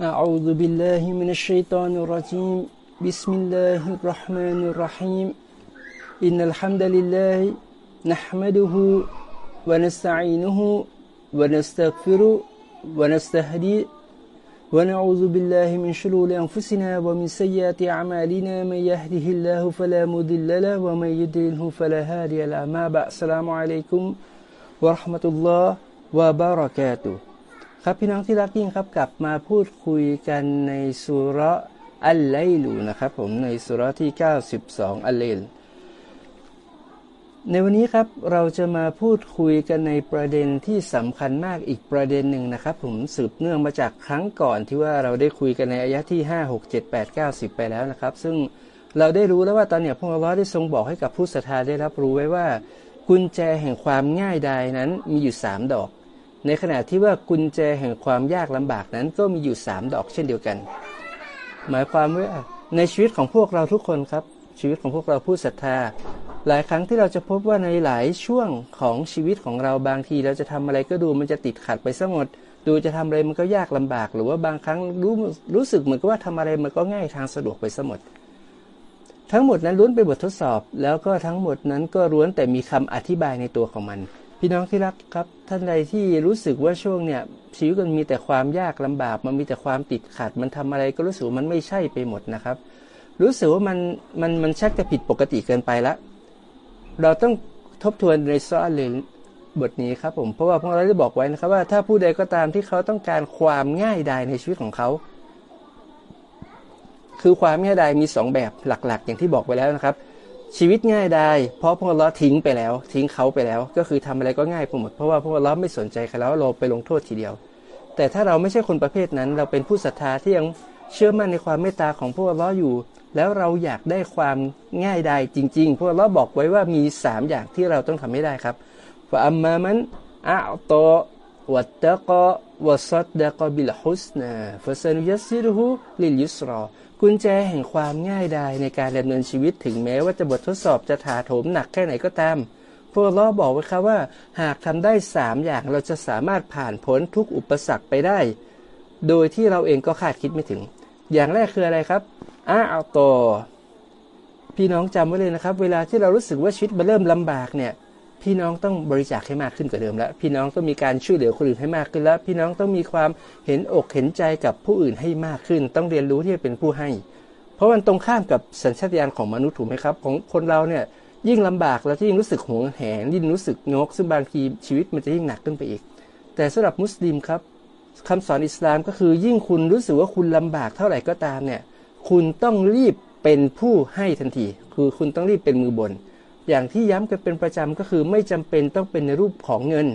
أعوذ بالله من الشيطان الرجيم. بسم الله الرحمن الرحيم. إن الحمد لله نحمده ونستعينه ونستغفره ونستهديه ونعوذ بالله من شرور أنفسنا ومن سيئات أعمالنا. من يهده الله فلا مضل له ومن يضلله فلا هادي له. ما بعد السلام عليكم ورحمة الله وبركاته. ครับพี่น้องที่รักยิ่งครับกลับมาพูดคุยกันในสุรอัลไลลูนะครับผมในสุรที่ 92 อัลเลลในวันนี้ครับเราจะมาพูดคุยกันในประเด็นที่สำคัญมากอีกประเด็นหนึ่งนะครับ ผมสืบเนื่องมาจากครั้งก่อนที่ว่าเราได้คุยกันในอายะที่ 5 6 7 8 9 10 ไปแล้วนะครับ ซึ่งเราได้รู้แล้วว่าตอนนี้พระองค์ได้ทรงบอกให้กับผู้ศรัทธาได้รับรู้ไว้ว่า กุญแจแห่งความง่ายดายนั้นมีอยู่ 3 ดอก ในขณะที่ว่ากุญแจแห่งความยากลำบากนั้นก็มีอยู่สามดอกเช่นเดียวกัน หมายความว่าในชีวิตของพวกเราทุกคนครับ ชีวิตของพวกเราผู้ศรัทธา หลายครั้งที่เราจะพบว่าในหลายช่วงของชีวิตของเราบางที เราจะทำอะไรก็ดูมันจะติดขัดไปซะหมดดูจะทำอะไรมันก็ยากลำบาก หรือว่าบางครั้งรู้รู้สึกเหมือนกับว่าทำอะไรมันก็ง่ายทางสะดวกไปซะหมด ทั้งหมดนั้นล้วนเป็นบททดสอบ แล้วก็ทั้งหมดนั้นก็ล้วนแต่มีคำอธิบายในตัวของมัน พี่น้องที่รักครับ ท่านใดที่รู้สึกว่าช่วงเนี่ยชีวิตมันมีแต่ความยากลำบากมันมีแต่ความติดขัด มันทำอะไรก็รู้สึกมันไม่ใช่ไปหมดนะครับ รู้สึกว่ามันมันมันชักจะผิดปกติเกินไปละเราต้องทบทวนในซ้อนเลนบทนี้ครับผมเพราะว่าพวกเราได้บอกไว้นะครับว่าถ้าผู้ใดก็ตามที่เขาต้องการความง่ายดายในชีวิตของเขา คือความง่ายดายมีสองแบบหลักๆ อย่างที่บอกไปแล้วนะครับ ชีวิตง่ายได้ เพราะพวกเราทิ้งไปแล้ว ทิ้งเขาไปแล้ว ก็คือทำอะไรก็ง่ายไปหมดเพราะว่าพวกเราไม่สนใจเขาแล้วเราไปลงโทษทีเดียว แต่ถ้าเราไม่ใช่คนประเภทนั้น เราเป็นผู้ศรัทธาที่ยังเชื่อมั่นในความเมตตาของพวกเราอยู่ แล้วเราอยากได้ความง่ายได้จริง ๆ พวกเราบอกไว้ว่ามี 3 อย่างที่เราต้องทำให้ได้ครับฟะอัมมามันอะตอวัตตะกะวัสัดดะกะบิลฮุสนาฟะซานุยัสซิรุฮุลิลยุสรอกุญแจแห่งความง่ายดายในการดำเนินชีวิตถึงแม้ว่าจะบททดสอบจะถาโถมหนักแค่ไหนก็ตามพวกล้อบอกไว้ครับว่า หากทำได้สามอย่างเราจะสามารถผ่านพ้นทุกอุปสรรคไปได้ โดยที่เราเองก็คาดคิดไม่ถึง อย่างแรกคืออะไรครับอ้าเอาต่อพี่น้องจำไว้เลยนะครับ เวลาที่เรารู้สึกว่าชีวิตมันเริ่มลำบากเนี่ย พี่น้องต้องบริจาคให้มากขึ้นกว่าเดิมแล้ว พี่น้องต้องมีการช่วยเหลือคนอื่นให้มากขึ้นแล้ว พี่น้องต้องมีความเห็นอกเห็นใจกับผู้อื่นให้มากขึ้น ต้องเรียนรู้ที่จะเป็นผู้ให้ เพราะมันตรงข้ามกับสัญชาตญาณของมนุษย์ถูกไหมครับ ของคนเราเนี่ยยิ่งลำบากแล้วยิ่งรู้สึกหวงแหนยิ่งรู้สึกงกซึ่งบางทีชีวิตมันจะยิ่งหนักขึ้นไปอีก แต่สำหรับมุสลิมครับคำสอนอิสลามก็คือยิ่งคุณรู้สึกว่าคุณลำบากเท่าไหร่ก็ตามเนี่ย คุณต้องรีบเป็นผู้ให้ทันที คือคุณต้องรีบเป็นมือบน อย่างที่ย้ำกันเป็นประจำก็คือไม่จำเป็นต้องเป็นในรูปของเงิน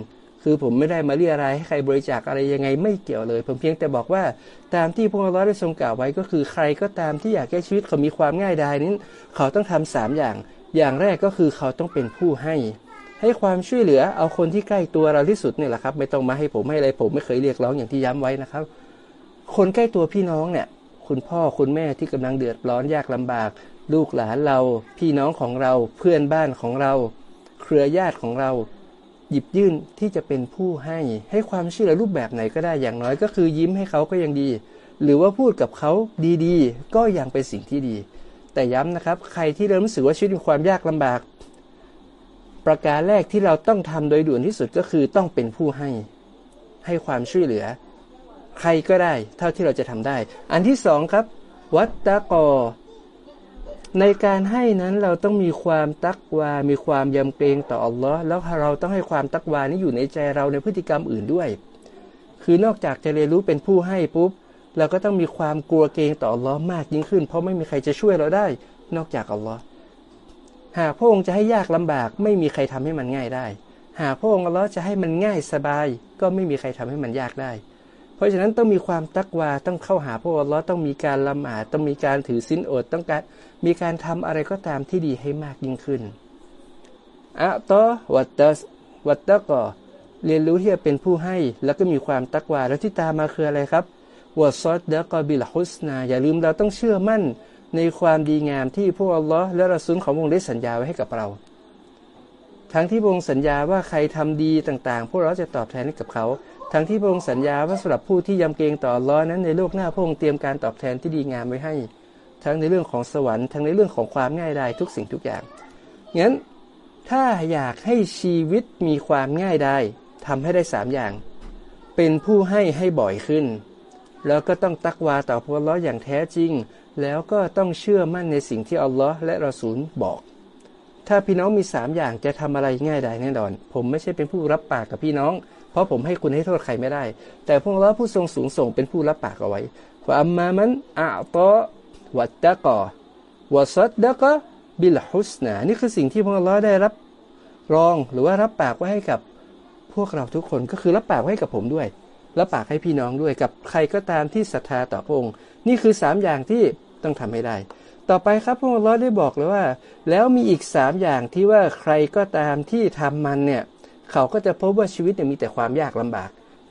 คือผมไม่ได้มาเรียอะไรให้ใครบริจาคอะไรยังไงไม่เกี่ยวเลย ผมเพียงแต่บอกว่าตามที่พระองค์ได้ทรงกล่าวไว้ก็คือใครก็ตามที่อยากแก้ชีวิตเขามีความง่ายดายนี้เขาต้องทำสามอย่าง อย่างแรกก็คือเขาต้องเป็นผู้ให้ ให้ความช่วยเหลือเอาคนที่ใกล้ตัวเราที่สุดเนี่ยแหละครับ ไม่ต้องมาให้ผมให้อะไรผมไม่เคยเรียกร้องอย่างที่ย้ำไว้นะครับ คนใกล้ตัวพี่น้องเนี่ยคุณพ่อคุณแม่ที่กำลังเดือดร้อนยากลำบาก ลูกหลานเรา พี่น้องของเราเพื่อนบ้านของเรา เครือญาติของเรา หยิบยื่นที่จะเป็นผู้ให้ ให้ความช่วยเหลือรูปแบบไหนก็ได้อย่างน้อยก็คือยิ้มให้เขาก็ยังดี หรือว่าพูดกับเขาดีๆ ก็ยังเป็นสิ่งที่ดี แต่ย้ำนะครับ ใครที่เริ่มรู้สึกว่าชีวิตมีความยากลำบาก ประการแรกที่เราต้องทำโดยด่วนที่สุดก็คือต้องเป็นผู้ให้ ให้ความช่วยเหลือ ใครก็ได้ เท่าที่เราจะทำได้ อันที่สองครับ วัตตะกอ ในการให้นั้นเราต้องมีความตักวา มีความยำเกรงต่ออัลลอฮ์แล้วเราต้องให้ความตักวานี้อยู่ในใจเราในพฤติกรรมอื่นด้วย คือนอกจากจะเรียนรู้เป็นผู้ให้ปุ๊บ เราก็ต้องมีความกลัวเกรงต่ออัลลอฮ์มากยิ่งขึ้น เพราะไม่มีใครจะช่วยเราได้ นอกจากอัลลอฮ์หากพระองค์จะให้ยากลำบาก ไม่มีใครทำให้มันง่ายได้ หากพระองค์อัลลอฮ์จะให้มันง่ายสบาย ก็ไม่มีใครทำให้มันยากได้ เพราะฉะนั้นต้องมีความตักวาต้องเข้าหาพระองค์ต้องมีการละหมาดต้องมีการถือสินอดต้องการมีการทำอะไรก็ตามที่ดีให้มากยิ่งขึ้นอะตอวัตตวัตตะก็เรียนรู้ที่จะเป็นผู้ให้แล้วก็มีความตักวาแล้วที่ตามมาคืออะไรครับวซอดเดกอบิลฮุสนาอย่าลืมเราต้องเชื่อมั่นในความดีงามที่พวกอัลลอฮ์และรัสุลขององค์ได้สัญญาไว้ให้กับเรา ทั้งที่พระองค์สัญญาว่าใครทำดีต่างๆ พวกเราจะตอบแทนให้กับเขา ทั้งที่พระองค์สัญญาว่าสำหรับผู้ที่ยำเกรงต่อร้อนั้นในโลกหน้าพระองค์เตรียมการตอบแทนที่ดีงามไว้ให้ ทั้งในเรื่องของสวรรค์ทั้งในเรื่องของความง่ายดายทุกสิ่งทุกอย่างงั้นถ้าอยากให้ชีวิตมีความง่ายได้ทำให้ได้สามอย่าง เป็นผู้ให้ให้บ่อยขึ้น แล้วก็ต้องตักวาต่อพระล้ออย่างแท้จริง แล้วก็ต้องเชื่อมั่นในสิ่งที่อัลลอฮ์และรอซูลบอก ถ้าพี่น้องมีสามอย่างจะทำอะไรง่ายได้แน่นอน ผมไม่ใช่เป็นผู้รับปากกับพี่น้อง เพราะผมให้คุณให้โทษใครไม่ได้ แต่พวกเราผู้ทรงสูงส่งเป็นผู้รับปากเอาไว้ว่าอัมมามันอาตอวัตตะกอวัสดะกะบิลฮุสนานี่คือสิ่งที่พระองค์ได้รับรองหรือว่ารับปากไว้ให้กับพวกเราทุกคนก็คือรับปากไว้ให้กับผมด้วยรับปากให้พี่น้องด้วยกับใครก็ตามที่ศรัทธาต่อพระองค์นี่คือสามอย่างที่ต้องทำให้ได้ ต่อไปครับพระองค์ได้บอกเลยว่า แล้วมีอีกสามอย่างที่ว่าใครก็ตามที่ทำมันเนี่ย เขาก็จะพบว่าชีวิตเนี่ยมีแต่ความยากลำบาก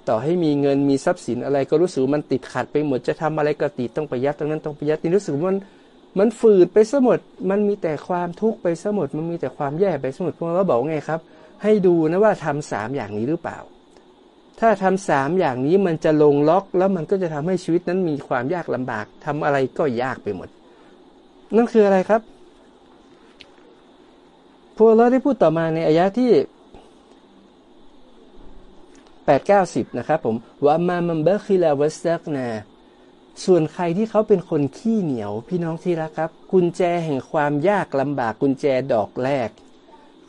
ต่อให้มีเงินมีทรัพย์สินอะไรก็รู้สึกมันติดขัดไปหมดจะทำอะไรก็ติดต้องประหยัดตรงนั้นต้องประหยัดนี่รู้สึกมันมันฝืดไปซะหมด มันมีแต่ความทุกข์ไปซะหมด มันมีแต่ความแย่ไปซะหมดพวกเราบอกไงครับ ให้ดูนะว่าทำสามอย่างนี้หรือเปล่า ถ้าทำสามอย่างนี้มันจะลงล็อกแล้วมันก็จะทำให้ชีวิตนั้นมีความยากลำบากทำอะไรก็ยากไปหมด นั่นคืออะไรครับพวกเราได้พูดต่อมาในอายะที่ แปดเก้าสิบนะครับผมว่ามามัมเบอร์คิลาวัสตักนาส่วนใครที่เขาเป็นคนขี้เหนียวพี่น้องที่รักครับ กุญแจแห่งความยากลำบากกุญแจดอกแรก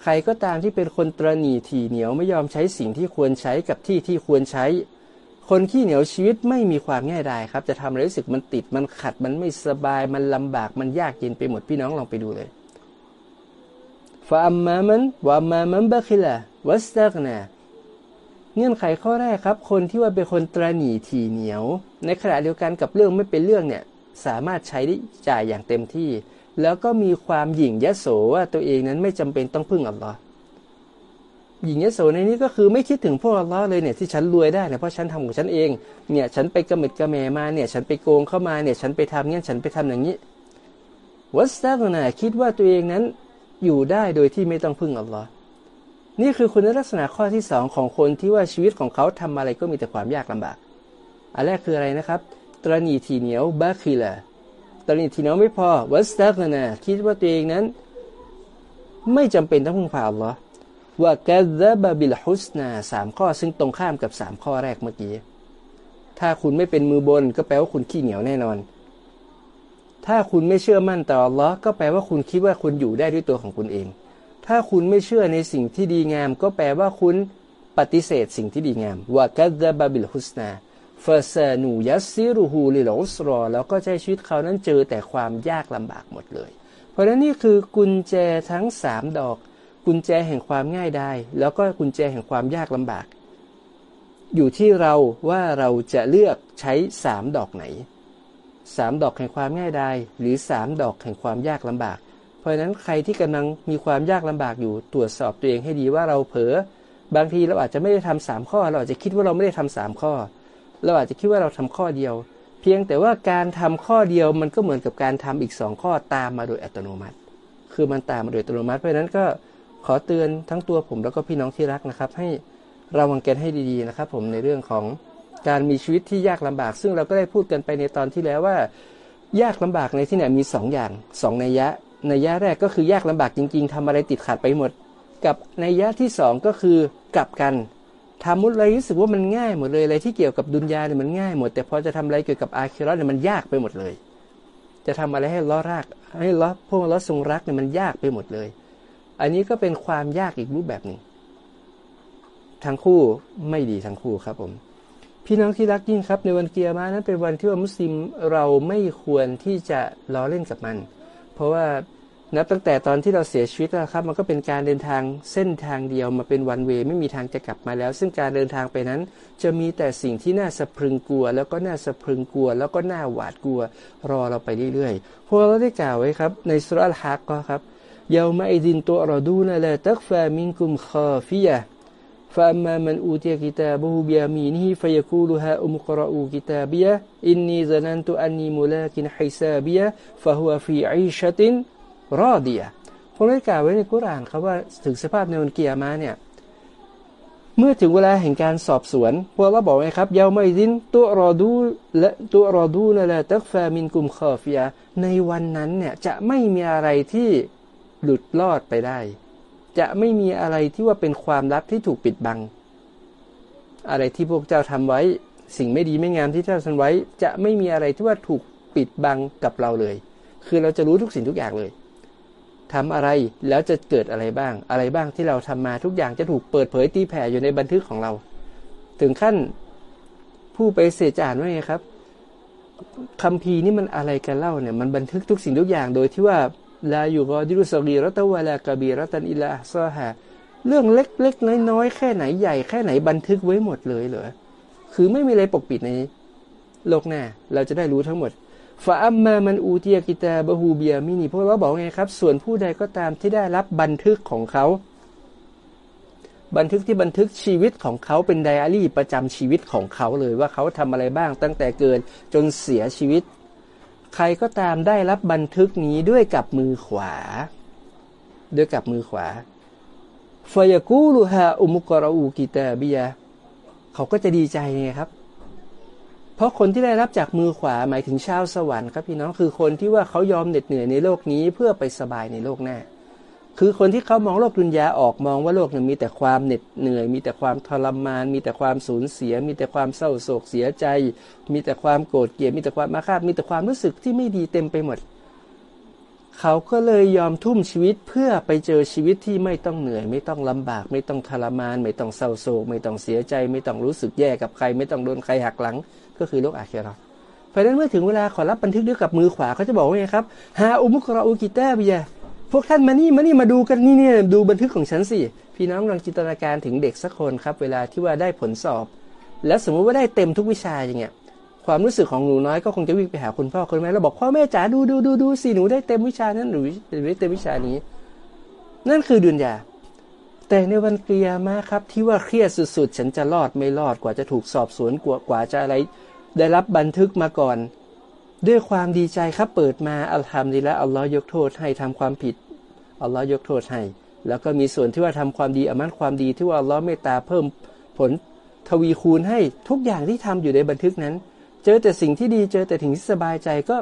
ใครก็ตามที่เป็นคนตรณีทีเหนียวไม่ยอมใช้สิ่งที่ควรใช้กับที่ที่ควรใช้ คนขี้เหนียวชีวิตไม่มีความง่ายดายครับ จะทำอะไรรู้สึกมันติดมันขัดมันไม่สบายมันลำบากมันยากเย็นไปหมดพี่น้องลองไปดูเลยฟาอัมมามันวามามันบะคิลาวัสตักนา เงื่อนไขข้อแรกครับ คนที่ว่าเป็นคนตรนีทีเหนียว ในขณะเดียวกันกับเรื่องไม่เป็นเรื่องเนี่ยสามารถใช้ได้จ่ายอย่างเต็มที่ แล้วก็มีความหยิ่งยโสว่าตัวเองนั้นไม่จำเป็นต้องพึ่งอัลลอฮ์หญิงยโสในนี้ก็คือไม่คิดถึงพวกอัลลอฮ์เลยเนี่ยที่ฉันรวยได้เนี่ยเพราะฉันทำของฉันเองเนี่ยฉันไปกระมิดกระแมมาเนี่ยฉันไปโกงเข้ามาเนี่ยฉันไปทำเนี่ยฉันไปทำอย่างนี้วัสตักนะคิดว่าตัวเองนั้นอยู่ได้โดยที่ไม่ต้องพึ่งอัลลอฮ์ นี่คือคุณลักษณะข้อที่สองของคนที่ว่าชีวิตของเขาทำอะไรก็มีแต่ความยากลำบาก อันแรกคืออะไรนะครับตรณีทีเหนียวบาคิลาตรณีทีเหนียวไม่พอวัสตักนะคิดว่าตัวเองนั้น ไม่จำเป็นต้องพึ่งพาอัลลอฮ์ว่ากาซบบิลฮุสนาสามข้อซึ่งตรงข้ามกับสามข้อแรกเมื่อกี้ ถ้าคุณไม่เป็นมือบนก็แปลว่าคุณขี้เหนียวแน่นอน ถ้าคุณไม่เชื่อมั่นต่ออัลลอฮ์ก็แปลว่าคุณคิดว่าคุณอยู่ได้ด้วยตัวของคุณเอง ถ้าคุณไม่เชื่อในสิ่งที่ดีงาม ก็แปลว่าคุณปฏิเสธสิ่งที่ดีงามว่ากัดบาบิลฮุสนาฟาซานูยัสซิรูฮูลิลอุสรอแล้วก็ใช้ชีวิตเขานั้นเจอแต่ความยากลำบากหมดเลย เพราะฉะนั้นนี่คือกุญแจทั้งสามดอก กุญแจแห่งความง่ายได้แล้วก็กุญแจแห่งความยากลำบาก อยู่ที่เราว่าเราจะเลือกใช้สามดอกไหนสามดอกแห่งความง่ายได้หรือสามดอกแห่งความยากลำบาก เพราะฉะนั้นใครที่กำลังมีความยากลำบากอยู่ตรวจสอบตัวเองให้ดีว่าเราเผลอบางทีเราอาจจะไม่ได้ทำสามข้อ เราอาจจะคิดว่าเราไม่ได้ทำสามข้อ เราอาจจะคิดว่าเราทำข้อเดียว เพียงแต่ว่าการทำข้อเดียวมันก็เหมือนกับการทำอีกสองข้อตามมาโดยอัตโนมัติ คือมันตามมาโดยอัตโนมัติเพราะฉะนั้นก็ขอเตือนทั้งตัวผมแล้วก็พี่น้องที่รักนะครับ ให้ระวังกันให้ดีๆนะครับ ผมในเรื่องของการมีชีวิตที่ยากลำบาก ซึ่งเราก็ได้พูดกันไปในตอนที่แล้วว่า ยากลำบากในที่ไหนมี2ออย่าง2นัยยะ ในยะแรกก็คือยากลำบากจริง ๆทำอะไรติดขัดไปหมด กับในยะที่สองก็คือกลับกันทำมุดอะไรรู้สึกว่ามันง่ายหมดเลยอะไรที่เกี่ยวกับดุนยาเนี่ยมันง่ายหมด แต่พอจะทำอะไรเกี่ยวกับอาคิรอเนี่ยมันยากไปหมดเลย จะทำอะไรให้ล้อราก ให้ล้อพวกล้อทรงรักเนี่ยมันยากไปหมดเลย อันนี้ก็เป็นความยากอีกรูปแบบหนึ่งทั้งคู่ไม่ดีทั้งคู่ครับผมพี่น้องที่รักยิ่งครับในวันเกียร์มานั้นเป็นวันที่ว่ามุสลิมเราไม่ควรที่จะล้อเล่นกับมัน เพราะว่านับตั้งแต่ตอนที่เราเสียชีวิตนะครับ มันก็เป็นการเดินทางเส้นทางเดียวมาเป็นวันเวไม่มีทางจะกลับมาแล้ว ซึ่งการเดินทางไปนั้น จะมีแต่สิ่งที่น่าสะพรึงกลัว แล้วก็น่าสะพรึงกลัว แล้วก็น่าหวาดกลัว รอเราไปเรื่อยๆ พวกเราได้กล่าวไว้ครับ ในสุรัลฮักก็ครับเยามาอิดินตัวเราดูนะละตักฟามิงกุมคาฟิยะ فأما من أوتي كتابه بيمينه فيقول ها أم قرأوا كتابيه إني ظننت أني ملاك حسابيه فهو في عيشة راضية ผมได้กล่าวไว้ในกุรานครับว่าถึงสภาพในวันเกียร์มาเนี่ย เมื่อถึงเวลาแห่งการสอบสวน พวกเราบอกไงครับเยาไม่ดินตัวรอดูและตัวรอดูนั่นแหละตักฟามินกุมคอฟิยาในวันนั้นเนี่ยจะไม่มีอะไรที่หลุดรอดไปได้ จะไม่มีอะไรที่ว่าเป็นความลับที่ถูกปิดบัง อะไรที่พวกเจ้าทำไว้ สิ่งไม่ดีไม่งามที่เจ้าทำไว้ จะไม่มีอะไรที่ว่าถูกปิดบังกับเราเลย คือเราจะรู้ทุกสิ่งทุกอย่างเลยทำอะไรแล้วจะเกิดอะไรบ้าง อะไรบ้างที่เราทำมาทุกอย่างจะถูกเปิดเผยตีแผ่อยู่ในบันทึกของเรา ถึงขั้นผู้ไปเสจานว่าไงครับคำพีนี่มันอะไรกันเล่าเนี่ยมันบันทึกทุกสิ่งทุกอย่างโดยที่ว่า ลาอยู่กอดิรุสกีรัตวาลากบีรัตันอิลาซอฮะเรื่องเล็กๆน้อยๆแค่ไหนใหญ่แค่ไหนบันทึกไว้หมดเลยเหรอคือไม่มีอะไรปกปิดในโลกหน้า เราจะได้รู้ทั้งหมดฟาอัมมามันอูเตียกิตาบะฮูเบียมินีพวกเราบอกไงครับ ส่วนผู้ใดก็ตามที่ได้รับบันทึกของเขา บันทึกที่บันทึกชีวิตของเขาเป็นไดอารี่ประจำชีวิตของเขาเลยว่าเขาทำอะไรบ้างตั้งแต่เกิดจนเสียชีวิต ใครก็ตามได้รับบันทึกนี้ด้วยกับมือขวา ด้วยกับมือขวาฟยากูลูฮาอุมุกรอูกิตาบียเขาก็จะดีใจไงครับ เพราะคนที่ได้รับจากมือขวาหมายถึงชาวสวรรค์ครับพี่น้องคือคนที่ว่าเขายอมเหน็ดเหนื่อยในโลกนี้เพื่อไปสบายในโลกหน้า คือคนที่เขามองโลกดุนยาออกมองว่าโลกนี้มีแต่ความเหน็ดเหนื่อย มีแต่ความทรมาน มีแต่ความสูญเสีย มีแต่ความเศร้าโศกเสียใจ มีแต่ความโกรธเกลียดมีแต่ความมาฆาตมีแต่ความรู้สึกที่ไม่ดีเต็มไปหมด เขาก็เลยยอมทุ่มชีวิตเพื่อไปเจอชีวิตที่ไม่ต้องเหนื่อย ไม่ต้องลำบาก ไม่ต้องทรมาน ไม่ต้องเศร้าโศก ไม่ต้องเสียใจ ไม่ต้องรู้สึกแย่กับใคร ไม่ต้องโดนใครหักหลัง ก็คือโลกอาเคราเพราะนั้นเมื่อถึงเวลาขอรับบันทึกด้วยกับมือขวาเขาจะบอกว่าไงครับฮาอุมุกราอุกิตาบิยา พวกท่านมานี่มานี่มาดูกันนี่เนี่ยดูบันทึกของฉันสิ พี่น้องลองจินตนาการถึงเด็กสักคนครับ เวลาที่ว่าได้ผลสอบ แล้วสมมุติว่าได้เต็มทุกวิชาอย่างเงี้ยความรู้สึกของหนูน้อยก็คงจะวิ่งไปหาคุณพ่อคุณแม่แล้วบอกพ่อแม่จ๋าดูดูดูดูสิหนูได้เต็มวิชานั้นหรือได้เต็มวิชานี้ นั่นคือดุนยาแต่ในวันเกียร์มาครับที่ว่าเครียดสุดๆ ฉันจะรอดไม่รอดกว่าจะถูกสอบสวนกว่ากว่าจะอะไร ได้รับบันทึกมาก่อน ด้วยความดีใจครับเปิดมาอัลฮัมดีและอัลลอฮ์ยกโทษให้ทำความผิดอัลลอฮ์ยกโทษให้ แล้วก็มีส่วนที่ว่าทำความดีอามันความดีที่ว่าอัลลอฮ์เมตตาเพิ่มผลทวีคูณให้ทุกอย่างที่ทำอยู่ในบันทึกนั้น เจอแต่สิ่งที่ดีเจอแต่สิ่งที่สบายใจก็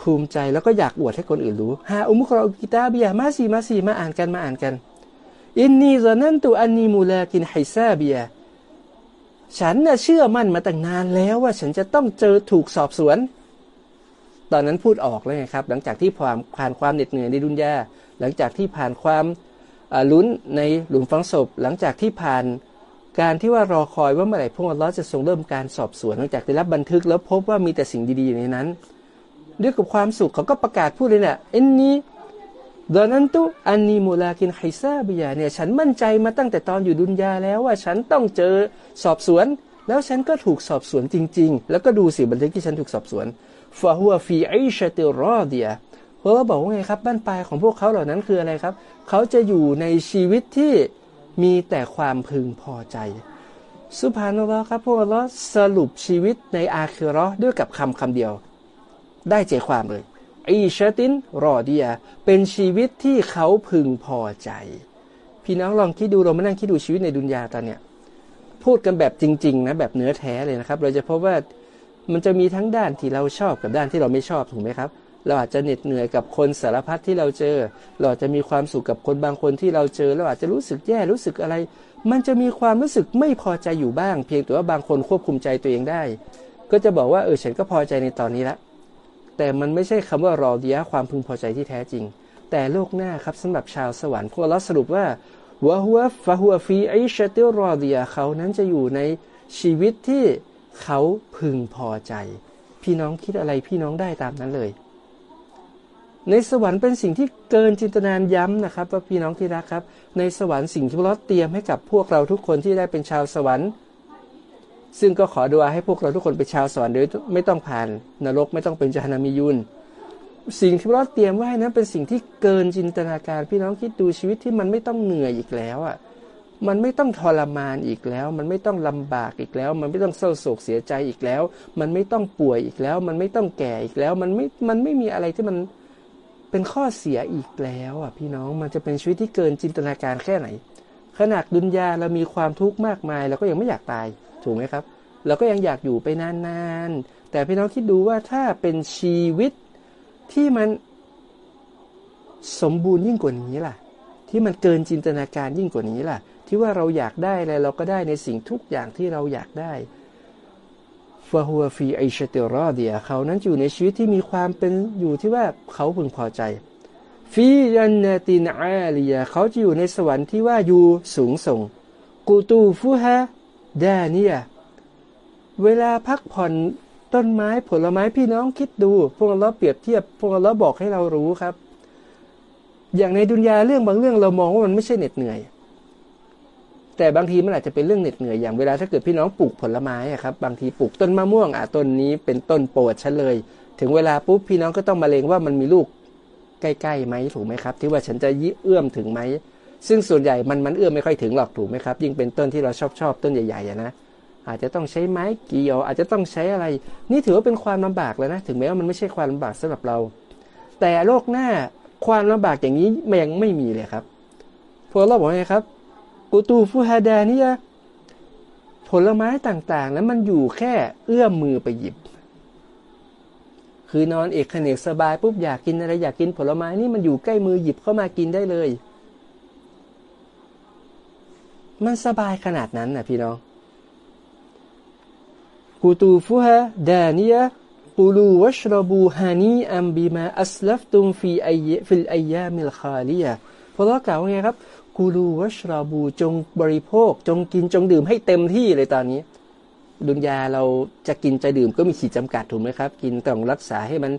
ภูมิใจแล้วก็อยากอวดให้คนอื่นรู้ฮาอุมุครอกิตาบียมาสีมาสีมาอ่านกันมาอ่านกัน อินนีซนันตุอันนีมูลากินไฮซาบียฉันน่ะเชื่อมั่นมาตั้งนานแล้วว่าฉันจะต้องเจอถูกสอบสวน ตอนนั้นพูดออกเลยครับ หลังจากที่ผ่านผ่านความเหน็ดเหนื่อยในดุนยาหลังจากที่ผ่านความลุ้นในหลุมฝังศพ หลังจากที่ผ่านการที่ว่ารอคอยว่าเมื่อไหร่พวกอัลลอฮ์จะทรงเริ่มการสอบสวน หลังจากได้รับบันทึกแล้วพบว่ามีแต่สิ่งดีๆอยู่ในนั้น ด้วยกับความสุขเขาก็ประกาศพูดเลยเนี่ยเอ็นนี้ดอนันตุอันนีมูลากินไฮซาบิยาเนี่ยฉันมั่นใจมาตั้งแต่ตอนอยู่ดุนยาแล้วว่าฉันต้องเจอสอบสวน แล้วฉันก็ถูกสอบสวนจริง ๆ แล้วก็ดูสิบันทึกที่ฉันถูกสอบสวน ฟาฮัวฟีไอชติรอเดียเพราะว่าบอกว่าไงครับบ้านปลายของพวกเขาเหล่านั้นคืออะไรครับ เขาจะอยู่ในชีวิตที่มีแต่ความพึงพอใจ สุภานัลลครับพวกเราสรุปชีวิตในอาคิรอด้วยกับคำคำเดียว ได้ใจความเลยอีชตินรอเดียเป็นชีวิตที่เขาพึงพอใจ พี่น้องลองคิดดูเรามานั่งคิดดูชีวิตในดุนยาตอนเนี้ยพูดกันแบบจริง ๆ นะแบบเนื้อแท้เลยนะครับ เราจะพบว่า มันจะมีทั้งด้านที่เราชอบกับด้านที่เราไม่ชอบถูกไหมครับ เราอาจจะเหน็ดเหนื่อยกับคนสารพัดที่เราเจอ เราอาจจะมีความสุขกับคนบางคนที่เราเจอ เราอาจจะรู้สึกแย่รู้สึกอะไร มันจะมีความรู้สึกไม่พอใจอยู่บ้าง เพียงแต่ว่าบางคนควบคุมใจตัวเองได้ ก็จะบอกว่าเออฉันก็พอใจในตอนนี้ละ แต่มันไม่ใช่คำว่ารอดียะความพึงพอใจที่แท้จริง แต่โลกหน้าครับสำหรับชาวสวรรค์พวกเราสรุปว่าวะฮัวฟะฮัวฟีไอชติรอดียเขานั้นจะอยู่ในชีวิตที่ เขาพึงพอใจ พี่น้องคิดอะไรพี่น้องได้ตามนั้นเลย ในสวรรค์เป็นสิ่งที่เกินจินตนานย้ำนะครับ ว่าพี่น้องที่รักครับ ในสวรรค์สิ่งที่พระเตรียมให้กับพวกเราทุกคนที่ได้เป็นชาวสวรรค์ซึ่งก็ขอดูอาให้พวกเราทุกคนเป็นชาวสวรรค์โดยไม่ต้องผ่านนรกไม่ต้องเป็นจานามิยุนสิ่งที่เราเตรียมไว้นั้นเป็นสิ่งที่เกินจินตนาการพี่น้องคิดดูชีวิตที่มันไม่ต้องเหนื่อยอีกแล้วอะ มันไม่ต้องทรมานอีกแล้ว มันไม่ต้องลำบากอีกแล้ว มันไม่ต้องเศร้าโศกเสียใจอีกแล้ว มันไม่ต้องป่วยอีกแล้ว มันไม่ต้องแก่อีกแล้ว มันไม่ มันไม่มีอะไรที่มันเป็นข้อเสียอีกแล้วอะพี่น้อง มันจะเป็นชีวิตที่เกินจินตนาการแค่ไหน ขนาดดุนยาเรามีความทุกข์มากมายเราก็ยังไม่อยากตาย ถูกไหมครับ เราก็ยังอยากอยู่ไปนานๆ แต่พี่น้องคิดดูว่าถ้าเป็นชีวิตที่มันสมบูรณ์ยิ่งกว่านี้ล่ะ ที่มันเกินจินตนาการยิ่งกว่านี้ล่ะ ที่ว่าเราอยากได้อะไรเราก็ได้ในสิ่งทุกอย่างที่เราอยากได้ฟาฮัวฟีไอชติรอเดียเขานั้นอยู่ในชีวิตที่มีความเป็นอยู่ที่ว่าเขาพึงพอใจฟียันนตินอาลียเขาจะอยู่ในสวรรค์ที่ว่าอยู่สูงส่งกูตูฟูฮะดานียเวลาพักผ่อนต้นไม้ผลไม้พี่น้องคิดดู พวกเราเปรียบเทียบ พวกเราบอกให้เรารู้ครับ อย่างในดุนยาเรื่องบางเรื่องเรามองว่ามันไม่ใช่เหน็ดเหนื่อย แต่บางทีมันอาจจะเป็นเรื่องเหน็ดเหนื่อยอย่างเวลาถ้าเกิดพี่น้องปลูกผลไม้อะครับบางทีปลูกต้นมะม่วงอะต้นนี้เป็นต้นโปรดฉันเลย ถึงเวลาปุ๊บพี่น้องก็ต้องมาเลงว่ามันมีลูกใกล้ๆไหมถูกไหมครับ ที่ว่าฉันจะยิเอื้อมถึงไหมซึ่งส่วนใหญ่มันมันเอื้อมไม่ค่อยถึงหรอกถูกไหมครับ ยิ่งเป็นต้นที่เราชอบชอบต้นใหญ่ๆนะอาจจะต้องใช้ไม้เกี่ยวอาจจะต้องใช้อะไร นี่ถือว่าเป็นความลำบากแล้วนะ ถึงแม้ว่ามันไม่ใช่ความลำบากสำหรับเรา แต่โลกหน้าความลำบากอย่างนี้ยังไม่มีเลยครับพวกเราบอกไงครับ กูตูฟูฮาดานี่ผลไม้ต่างๆ แล้วมันอยู่แค่เอื้อมมือไปหยิบ คือนอนเอกเขนกสบายปุ๊บอยากกินอะไรอยากกินผลไม้นี่มันอยู่ใกล้มือหยิบเข้ามากินได้เลย มันสบายขนาดนั้นนะพี่น้องقطوفها دانية كلوا واشربوا هنيئا بما أسلفتم في الأ في الأيام الخاليةพอเรากล่าวว่าไงครับ كلوا واشربواจงบริโภค จงกินจงดื่มให้เต็มที่เลยตอนนี้ ดุนยาเราจะกินจะดื่มก็มีขีดจำกัดถูกไหมครับ กินต้องรักษาให้มัน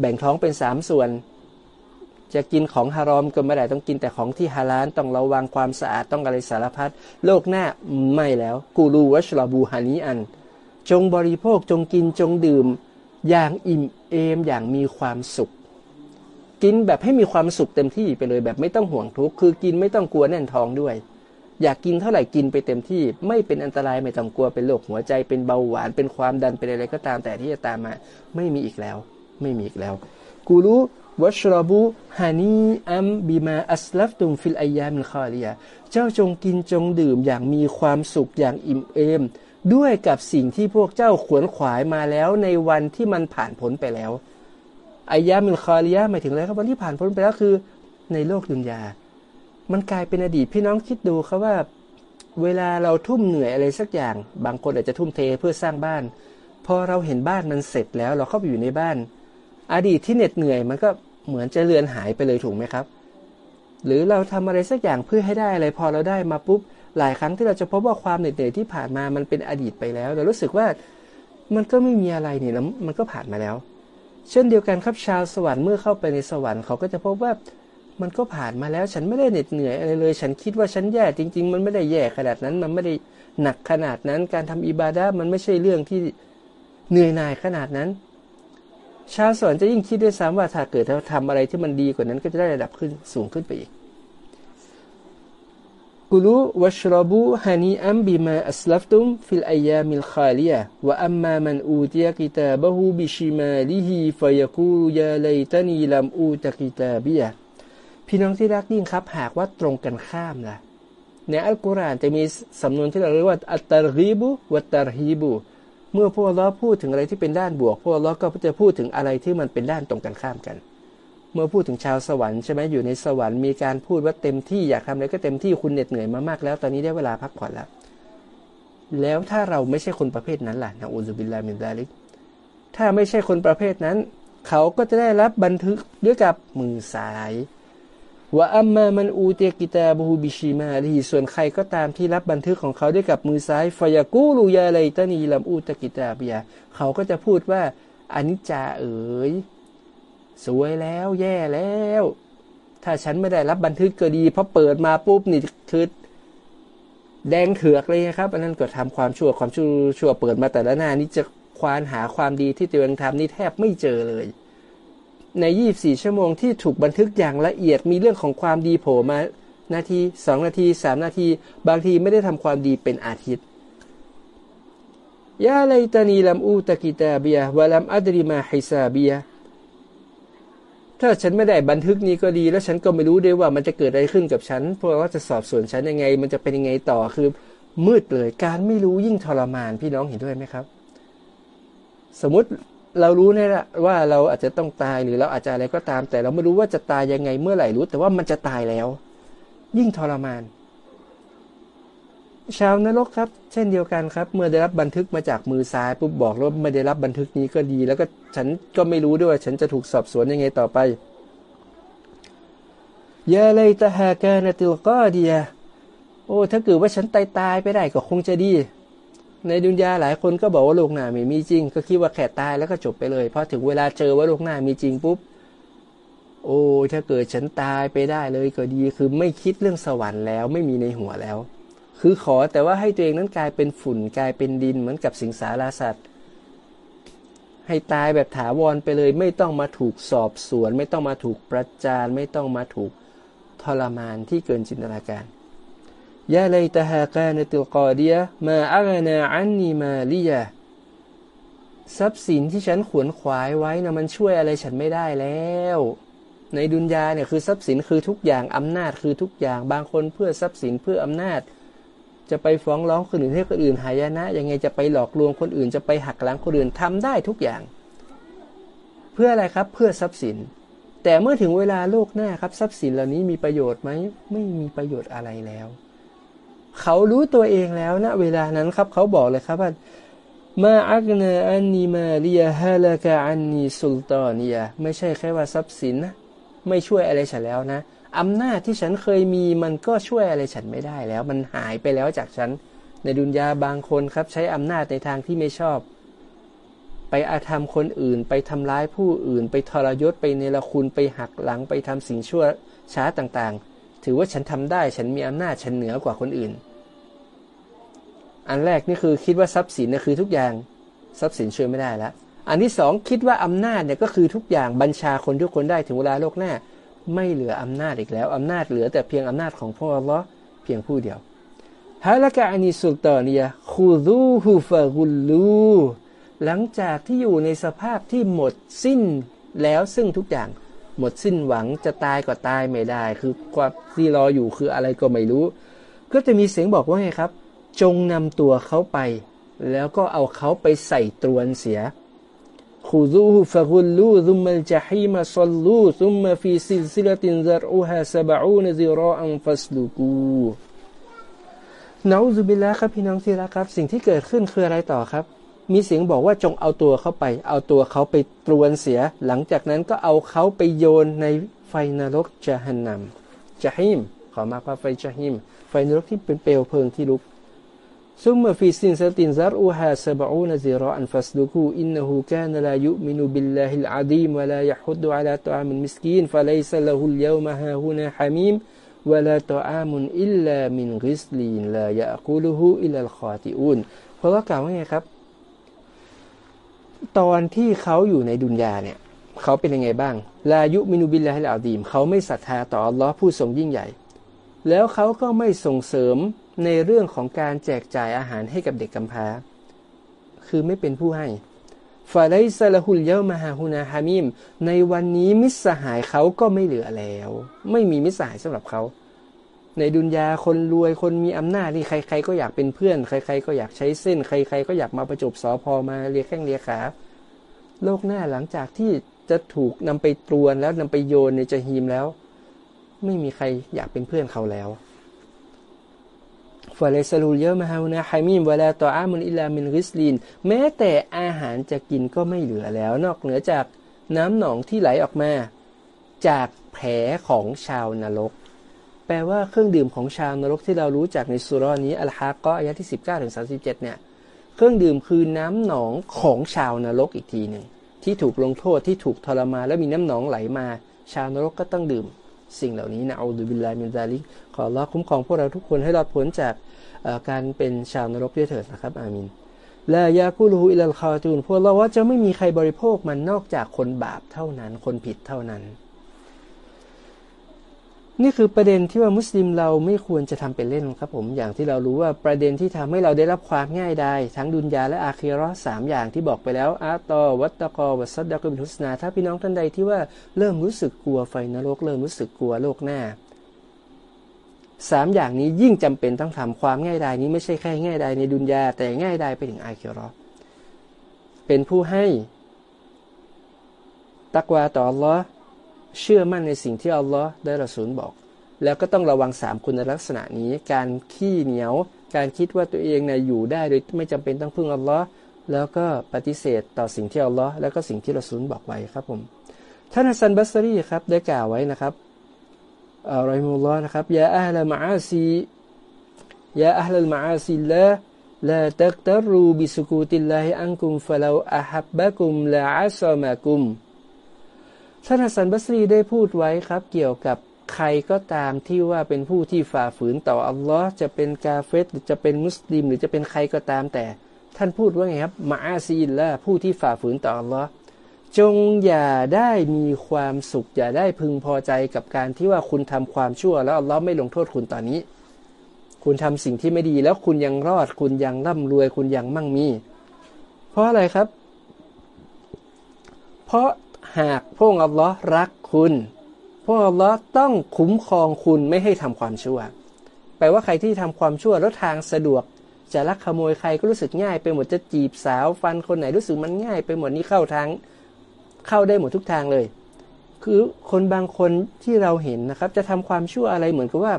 แบ่งท้องเป็นสามส่วน จะกินของฮารอมก็ไม่ได้ต้องกินแต่ของที่ฮาลาลต้องระวังความสะอาดต้องอะไรสารพัดโลกหน้าไม่แล้ว กูรูวัชราบูฮานีอัน จงบริโภคจงกินจงดื่ม อย่างอิ่มเอมอย่างมีความสุข กินแบบให้มีความสุขเต็มที่ไปเลยแบบไม่ต้องห่วงทุกข์คือกินไม่ต้องกลัวแน่นท้องด้วย อยากกินเท่าไหร่กินไปเต็มที่ ไม่เป็นอันตรายไม่ต้องกลัวเป็นโรคหัวใจเป็นเบาหวานเป็นความดันเป็นอะไรก็ตามแต่ที่จะตามมา ไม่มีอีกแล้ว ไม่มีอีกแล้ว كلوا واشربوا هنيئا بما أسلفتم في الأيام الخاليةเจ้าจงกินจงดื่มอย่างมีความสุขอย่างอิ่มเอม ด้วยกับสิ่งที่พวกเจ้าขวนขวายมาแล้วในวันที่มันผ่านพ้นไปแล้ว الأيام الخاليةหมายถึงอะไรครับวันที่ผ่านพ้นไปแล้วคือ ในโลกดุนยา มันกลายเป็นอดีตพี่น้องคิดดูครับว่า เวลาเราทุ่มเหนื่อยอะไรสักอย่าง บางคนอาจจะทุ่มเทเพื่อสร้างบ้าน พอเราเห็นบ้านมันเสร็จแล้ว เราเข้าไปอยู่ในบ้าน อดีตที่เหน็ดเหนื่อยมันก็เหมือนจะเลือนหายไปเลยถูกไหมครับ หรือเราทำอะไรสักอย่างเพื่อให้ได้อะไรพอเราได้มาปุ๊บหลายครั้งที่เราจะพบว่าความเหน็ดเหนื่อยที่ผ่านมามันเป็นอดีตไปแล้ว เรารู้สึกว่ามันก็ไม่มีอะไรนี่แล้วมันก็ผ่านมาแล้ว เช่นเดียวกันครับชาวสวรรค์เมื่อเข้าไปในสวรรค์เขาก็จะพบว่ามันก็ผ่านมาแล้ว ฉันไม่ได้เหน็ดเหนื่อยอะไรเลย ฉันคิดว่าฉันแย่จริง ๆ มันไม่ได้แย่ขนาดนั้น มันไม่ได้หนักขนาดนั้น การทำอิบาดะมันไม่ใช่เรื่องที่เหนื่อยหน่ายขนาดนั้น ชาวสวรรค์จะยิ่งคิดด้วยซ้ำว่าถ้าเกิดเราทำอะไรที่มันดีกว่านั้นก็จะได้ระดับขึ้นสูงขึ้นไปอีก กุลูวัชรบูฮานีอัมบิมาอัสลัฟตุมฟิลอายามิลคาลียะวะอัมมามันอูติยกิตาบะฮูบิชิมาลิฮีฟยกูยาไลตันีลัมอูตกิตาบียะพี่น้องที่รักยิ่งครับ หากว่าตรงกันข้ามล่ะในอัลกุรอานจะมีสำนวนที่เราเรียกว่าอัตตารีบุวัตตารฮีบุเมื่อพวกเราพูดถึงอะไรที่เป็นด้านบวก พวกเราก็จะพูดถึงอะไรที่มันเป็นด้านตรงกันข้ามกัน เมื่อพูดถึงชาวสวรรค์ใช่ไหมอยู่ในสวรรค์มีการพูดว่าเต็มที่อยากทำอะไรก็เต็มที่คุณเหน็ดเหนื่อยมามากแล้ว ตอนนี้ได้เวลาพักผ่อนแล้ว แล้วถ้าเราไม่ใช่คนประเภทนั้นล่ะนะอูซุบิลลามินดาลิกถ้าไม่ใช่คนประเภทนั้น เขาก็จะได้รับบันทึกด้วยกับมือซ้ายว่าอัมมามันอูเตกิตาบูบิชิมาลีส่วนใครก็ตามที่รับบันทึกของเขาด้วยกับมือซ้ายฟยากูลูยาไลตานีลัมอูตกิตาเบียเขาก็จะพูดว่าอนิจจาเอ๋ย สวยแล้ว แย่แล้ว ถ้าฉันไม่ได้รับบันทึกก็ดี เพราะเปิดมาปุ๊บนี่คือแดงเถือกเลยครับ อันนั้นก็ทำความชั่วความชั่วชั่วเปิดมาแต่ละหน้านี่จะควานหาความดีที่ตัวเองทำนี่แทบไม่เจอเลย ในยี่สี่ชั่วโมงที่ถูกบันทึกอย่างละเอียดมีเรื่องของความดีโผล่มานาทีสองนาทีสามนาที บางทีไม่ได้ทำความดีเป็นอาทิตย์ยาไลตานีลัมอูตะกิตาเบียวะลัมอัดริมาฮิซาเบีย ถ้าฉันไม่ได้บันทึกนี้ก็ดี แล้วฉันก็ไม่รู้ด้วยว่ามันจะเกิดอะไรขึ้นกับฉันพวกเขาจะสอบสวนฉันยังไง มันจะเป็นยังไงต่อคือมืดเลย การไม่รู้ยิ่งทรมานพี่น้องเห็นด้วยไหมครับ สมมติเรารู้แนี่ยว่าเราอาจจะต้องตายหรือเราอาจจะอะไรก็ตาม แต่เราไม่รู้ว่าจะตายยังไงเมื่อไหร่รู้ แต่ว่ามันจะตายแล้ว ยิ่งทรมาน ชาวนรกครับ เช่นเดียวกันครับ เมื่อได้รับบันทึกมาจากมือซ้ายปุ๊บบอกแล้วไม่ได้รับบันทึกนี้ก็ดี แล้วก็ฉันก็ไม่รู้ด้วย ฉันจะถูกสอบสวนยังไงต่อไปยาเลยตาฮากานติลก็ดียโอ้ถ้าเกิดว่าฉันตายตายไปได้ก็คงจะดี ในดุนยาหลายคนก็บอกว่าโลกหน้าไม่มีจริง ก็คิดว่าแค่ตายแล้วก็จบไปเลยพอถึงเวลาเจอว่าโลกหน้ามีจริงปุ๊บโอ้ถ้าเกิดฉันตายไปได้เลยก็ดี คือไม่คิดเรื่องสวรรค์แล้วไม่มีในหัวแล้ว คือขอแต่ว่าให้ตัวเองนั้นกลายเป็นฝุ่นกลายเป็นดินเหมือนกับสิงสาราสัตว์ ให้ตายแบบถาวรไปเลย ไม่ต้องมาถูกสอบสวน ไม่ต้องมาถูกประจาน ไม่ต้องมาถูกทรมานที่เกินจินตนาการยาเลยตาฮากานติลกอดียมาอักนาอันนีมาลียทรัพย์สินที่ฉันขวนขวายไว้นะมันช่วยอะไรฉันไม่ได้แล้ว ในดุนยาเนี่ยคือทรัพย์สินคือทุกอย่างอำนาจคือทุกอย่างบางคนเพื่อทรัพย์สินเพื่ออำนาจ จะไปฟ้องร้องคนอื่นให้คนอื่นหายนะ ยังไงจะไปหลอกลวงคนอื่น จะไปหักล้างคนอื่นทำได้ทุกอย่าง เพื่ออะไรครับเพื่อทรัพย์สิน แต่เมื่อถึงเวลาโลกหน้าครับทรัพย์สินเหล่านี้มีประโยชน์ไหมไม่มีประโยชน์อะไรแล้ว เขารู้ตัวเองแล้วนะเวลานั้นครับ เขาบอกเลยครับว่ามาอักนาอันนีมาลียฮาลกะอันนีสุลตานียไม่ใช่แค่ว่าทรัพย์สินนะไม่ช่วยอะไรฉันแล้วนะ อำนาจที่ฉันเคยมีมันก็ช่วยอะไรฉันไม่ได้แล้ว มันหายไปแล้วจากฉัน ในดุนยาบางคนครับ ใช้อำนาจในทางที่ไม่ชอบ ไปอาธรรมคนอื่น ไปทำร้ายผู้อื่น ไปทรยศไปเนรคุณไปหักหลังไปทำสิ่งชั่วช้าต่างๆ ถือว่าฉันทำได้ฉันมีอำนาจฉันเหนือกว่าคนอื่น อันแรกนี่คือคิดว่าทรัพย์สินนี่คือทุกอย่างทรัพย์สินช่วยไม่ได้แล้วอันที่สองคิดว่าอำนาจเนี่ยก็คือทุกอย่างบัญชาคนทุกคนได้ถึงเวลาโลกหน้า ไม่เหลืออำนาจอีกแล้ว อำนาจเหลือแต่เพียงอำนาจของพระลอเพียงผู้เดียวฮาละกะอานิสุลตานียخذوه فغلوهหลังจากที่อยู่ในสภาพที่หมดสิ้นแล้วซึ่งทุกอย่างหมดสิ้นหวังจะตายก็ตายไม่ได้ คือความที่รออยู่คืออะไรก็ไม่รู้ ก็จะมีเสียงบอกว่าไงครับ จงนำตัวเขาไป แล้วก็เอาเขาไปใส่ตรวนเสีย خذوه فغلوه ثم الجحيم صلوه ثم في سلسلة ذرعها سبعون ذراعا فاسلكوه نعوذ باللهครับพี่น้องที่รักครับ สิ่งที่เกิดขึ้นคืออะไรต่อครับ มีเสียงบอกว่าจงเอาตัวเขาไป เอาตัวเขาไปตรวนเสีย หลังจากนั้นก็เอาเขาไปโยนในไฟนรกجهنم جحيم ขอมาว่าไฟ جحيم ไฟนรกที่เป็นเปลวเพลิงที่ลุก ثم في سلسلة ذرعها سبعون ذراعا فاسلكوه إنه كان لا يؤمن بالله العظيم ولا يحض على طعام المسكين فليس له اليوم هاهنا حميم ولا طعام إلا من غسلين لا يأكله إلا الخاطئونเพราะว่ากล่าวว่าไงครับ ตอนที่เขาอยู่ในدنياเนี่ยเขาเป็นยังไงบ้าง لا يؤمن بالله العظيمเขาไม่ศรัทธาต่ออัลลอฮ์ผู้ทรงยิ่งใหญ่ แล้วเขาก็ไม่ส่งเสริม ในเรื่องของการแจกจ่ายอาหารให้กับเด็กกำพร้า คือไม่เป็นผู้ให้فليس له اليوم هاهنا حميم ในวันนี้มิสหายเขาก็ไม่เหลือแล้ว ไม่มีมิสหายสำหรับเขา ในดุนยาคนรวยคนมีอำนาจนี่ใคร ๆ ก็อยากเป็นเพื่อน ใคร ๆ ก็อยากใช้เส้น ใคร ๆ ก็อยากมาประจบสอพอมาเรียกแข้งเรียกขา โลกหน้าหลังจากที่จะถูกนำไปตรวนแล้วนำไปโยนในจะฮีมแล้ว ไม่มีใครอยากเป็นเพื่อนเขาแล้ว ฟาเลสลูเยอะมาฮาวนะฮมิมเวลาต่ออามุนอิลามินริสลีนแม้แต่อาหารจะกินก็ไม่เหลือแล้ว นอกเหนือจากน้ำหนองที่ไหลออกมา จากแผลของชาวนรก แปลว่าเครื่องดื่มของชาวนรกที่เรารู้จักในสุรนี้อัลฮะก็อายะที่ 19ถึง37 เนี่ย เครื่องดื่มคือน้ำหนองของชาวนรกอีกทีหนึ่งที่ถูกลงโทษที่ถูกทรมานแล้วมีน้ำหนองไหลมา ชาวนรกก็ต้องดื่ม สิ่งเหล่านี้นะอูดุบิลลามินซาลิกขอรับคุ้มครองพวกเราทุกคนให้รอดพ้นจากการเป็นชาวนรกด้วยเถิดนะครับ อามินและยาคูลูอิลลคาตูนพวกเราว่าจะไม่มีใครบริโภคมันนอกจากคนบาปเท่านั้น คนผิดเท่านั้น นี่คือประเด็นที่ว่ามุสลิมเราไม่ควรจะทำเป็นเล่นครับผมอย่างที่เรารู้ว่าประเด็นที่ทำให้เราได้รับความง่ายได้ทั้งดุนยาและอาคีรอสามอย่างที่บอกไปแล้วอาตอวัตตะกอวัสัดดะกุบิทุสนา ถ้าพี่น้องท่านใดที่ว่าเริ่มรู้สึกกลัวไฟนรก เริ่มรู้สึกกลัวโลกหน้าสามอย่างนี้ยิ่งจำเป็นต้องทำความง่ายดายนี้ไม่ใช่แค่ง่ายดายในดุนยาแต่ง่ายดายไปถึงอาคีรอเป็นผู้ให้ตักวาต่ออัลลอฮ์ เชื่อมั่นในสิ่งที่อัลลอฮ์ได้ระสูลบอก แล้วก็ต้องระวังสามคุณลักษณะนี้ การขี้เหนียว การคิดว่าตัวเองเนะอยู่ได้โดยไม่จำเป็นต้องพึ่งอัลลอฮ์แล้วก็ปฏิเสธต่อสิ่งที่อัลลอฮ์แล้วก็สิ่งที่ระสูลบอกไว้ครับผมท่านฮัสซันบัสรีครับได้กล่าวไว้นะครับอัลลอฮ์มุลลอฮ์นะครับยาอัลลมาอาซียาอัลลมาอาซีละลาตักตรูบิสุ ท่านฮัสซันบัสรีได้พูดไว้ครับ เกี่ยวกับใครก็ตามที่ว่าเป็นผู้ที่ฝ่าฝืนต่ออัลลอฮ์จะเป็นกาเฟตหรือจะเป็นมุสลิม หรือจะเป็นใครก็ตามแต่ ท่านพูดว่าไงครับมาอาซีนละผู้ที่ฝ่าฝืนต่ออัลลอฮ์จงอย่าได้มีความสุข อย่าได้พึงพอใจกับการที่ว่าคุณทำความชั่ว แล้วอัลลอฮ์ไม่ลงโทษคุณตอนนี้ คุณทำสิ่งที่ไม่ดีแล้วคุณยังรอด คุณยังร่ำรวยคุณยังมั่งมี เพราะอะไรครับ เพราะ หากพระองค์อัลลอฮ์รักคุณพระองค์อัลลอฮ์ต้องคุ้มครองคุณไม่ให้ทำความชั่ว แปลว่าใครที่ทำความชั่วแล้วทางสะดวก จะลักขโมยใครก็รู้สึกง่ายไปหมดจะจีบสาวฟันคนไหนรู้สึกมันง่ายไปหมดนี้เข้าทางเข้าได้หมดทุกทางเลย คือคนบางคนที่เราเห็นนะครับ จะทำความชั่วอะไรเหมือนกับว่า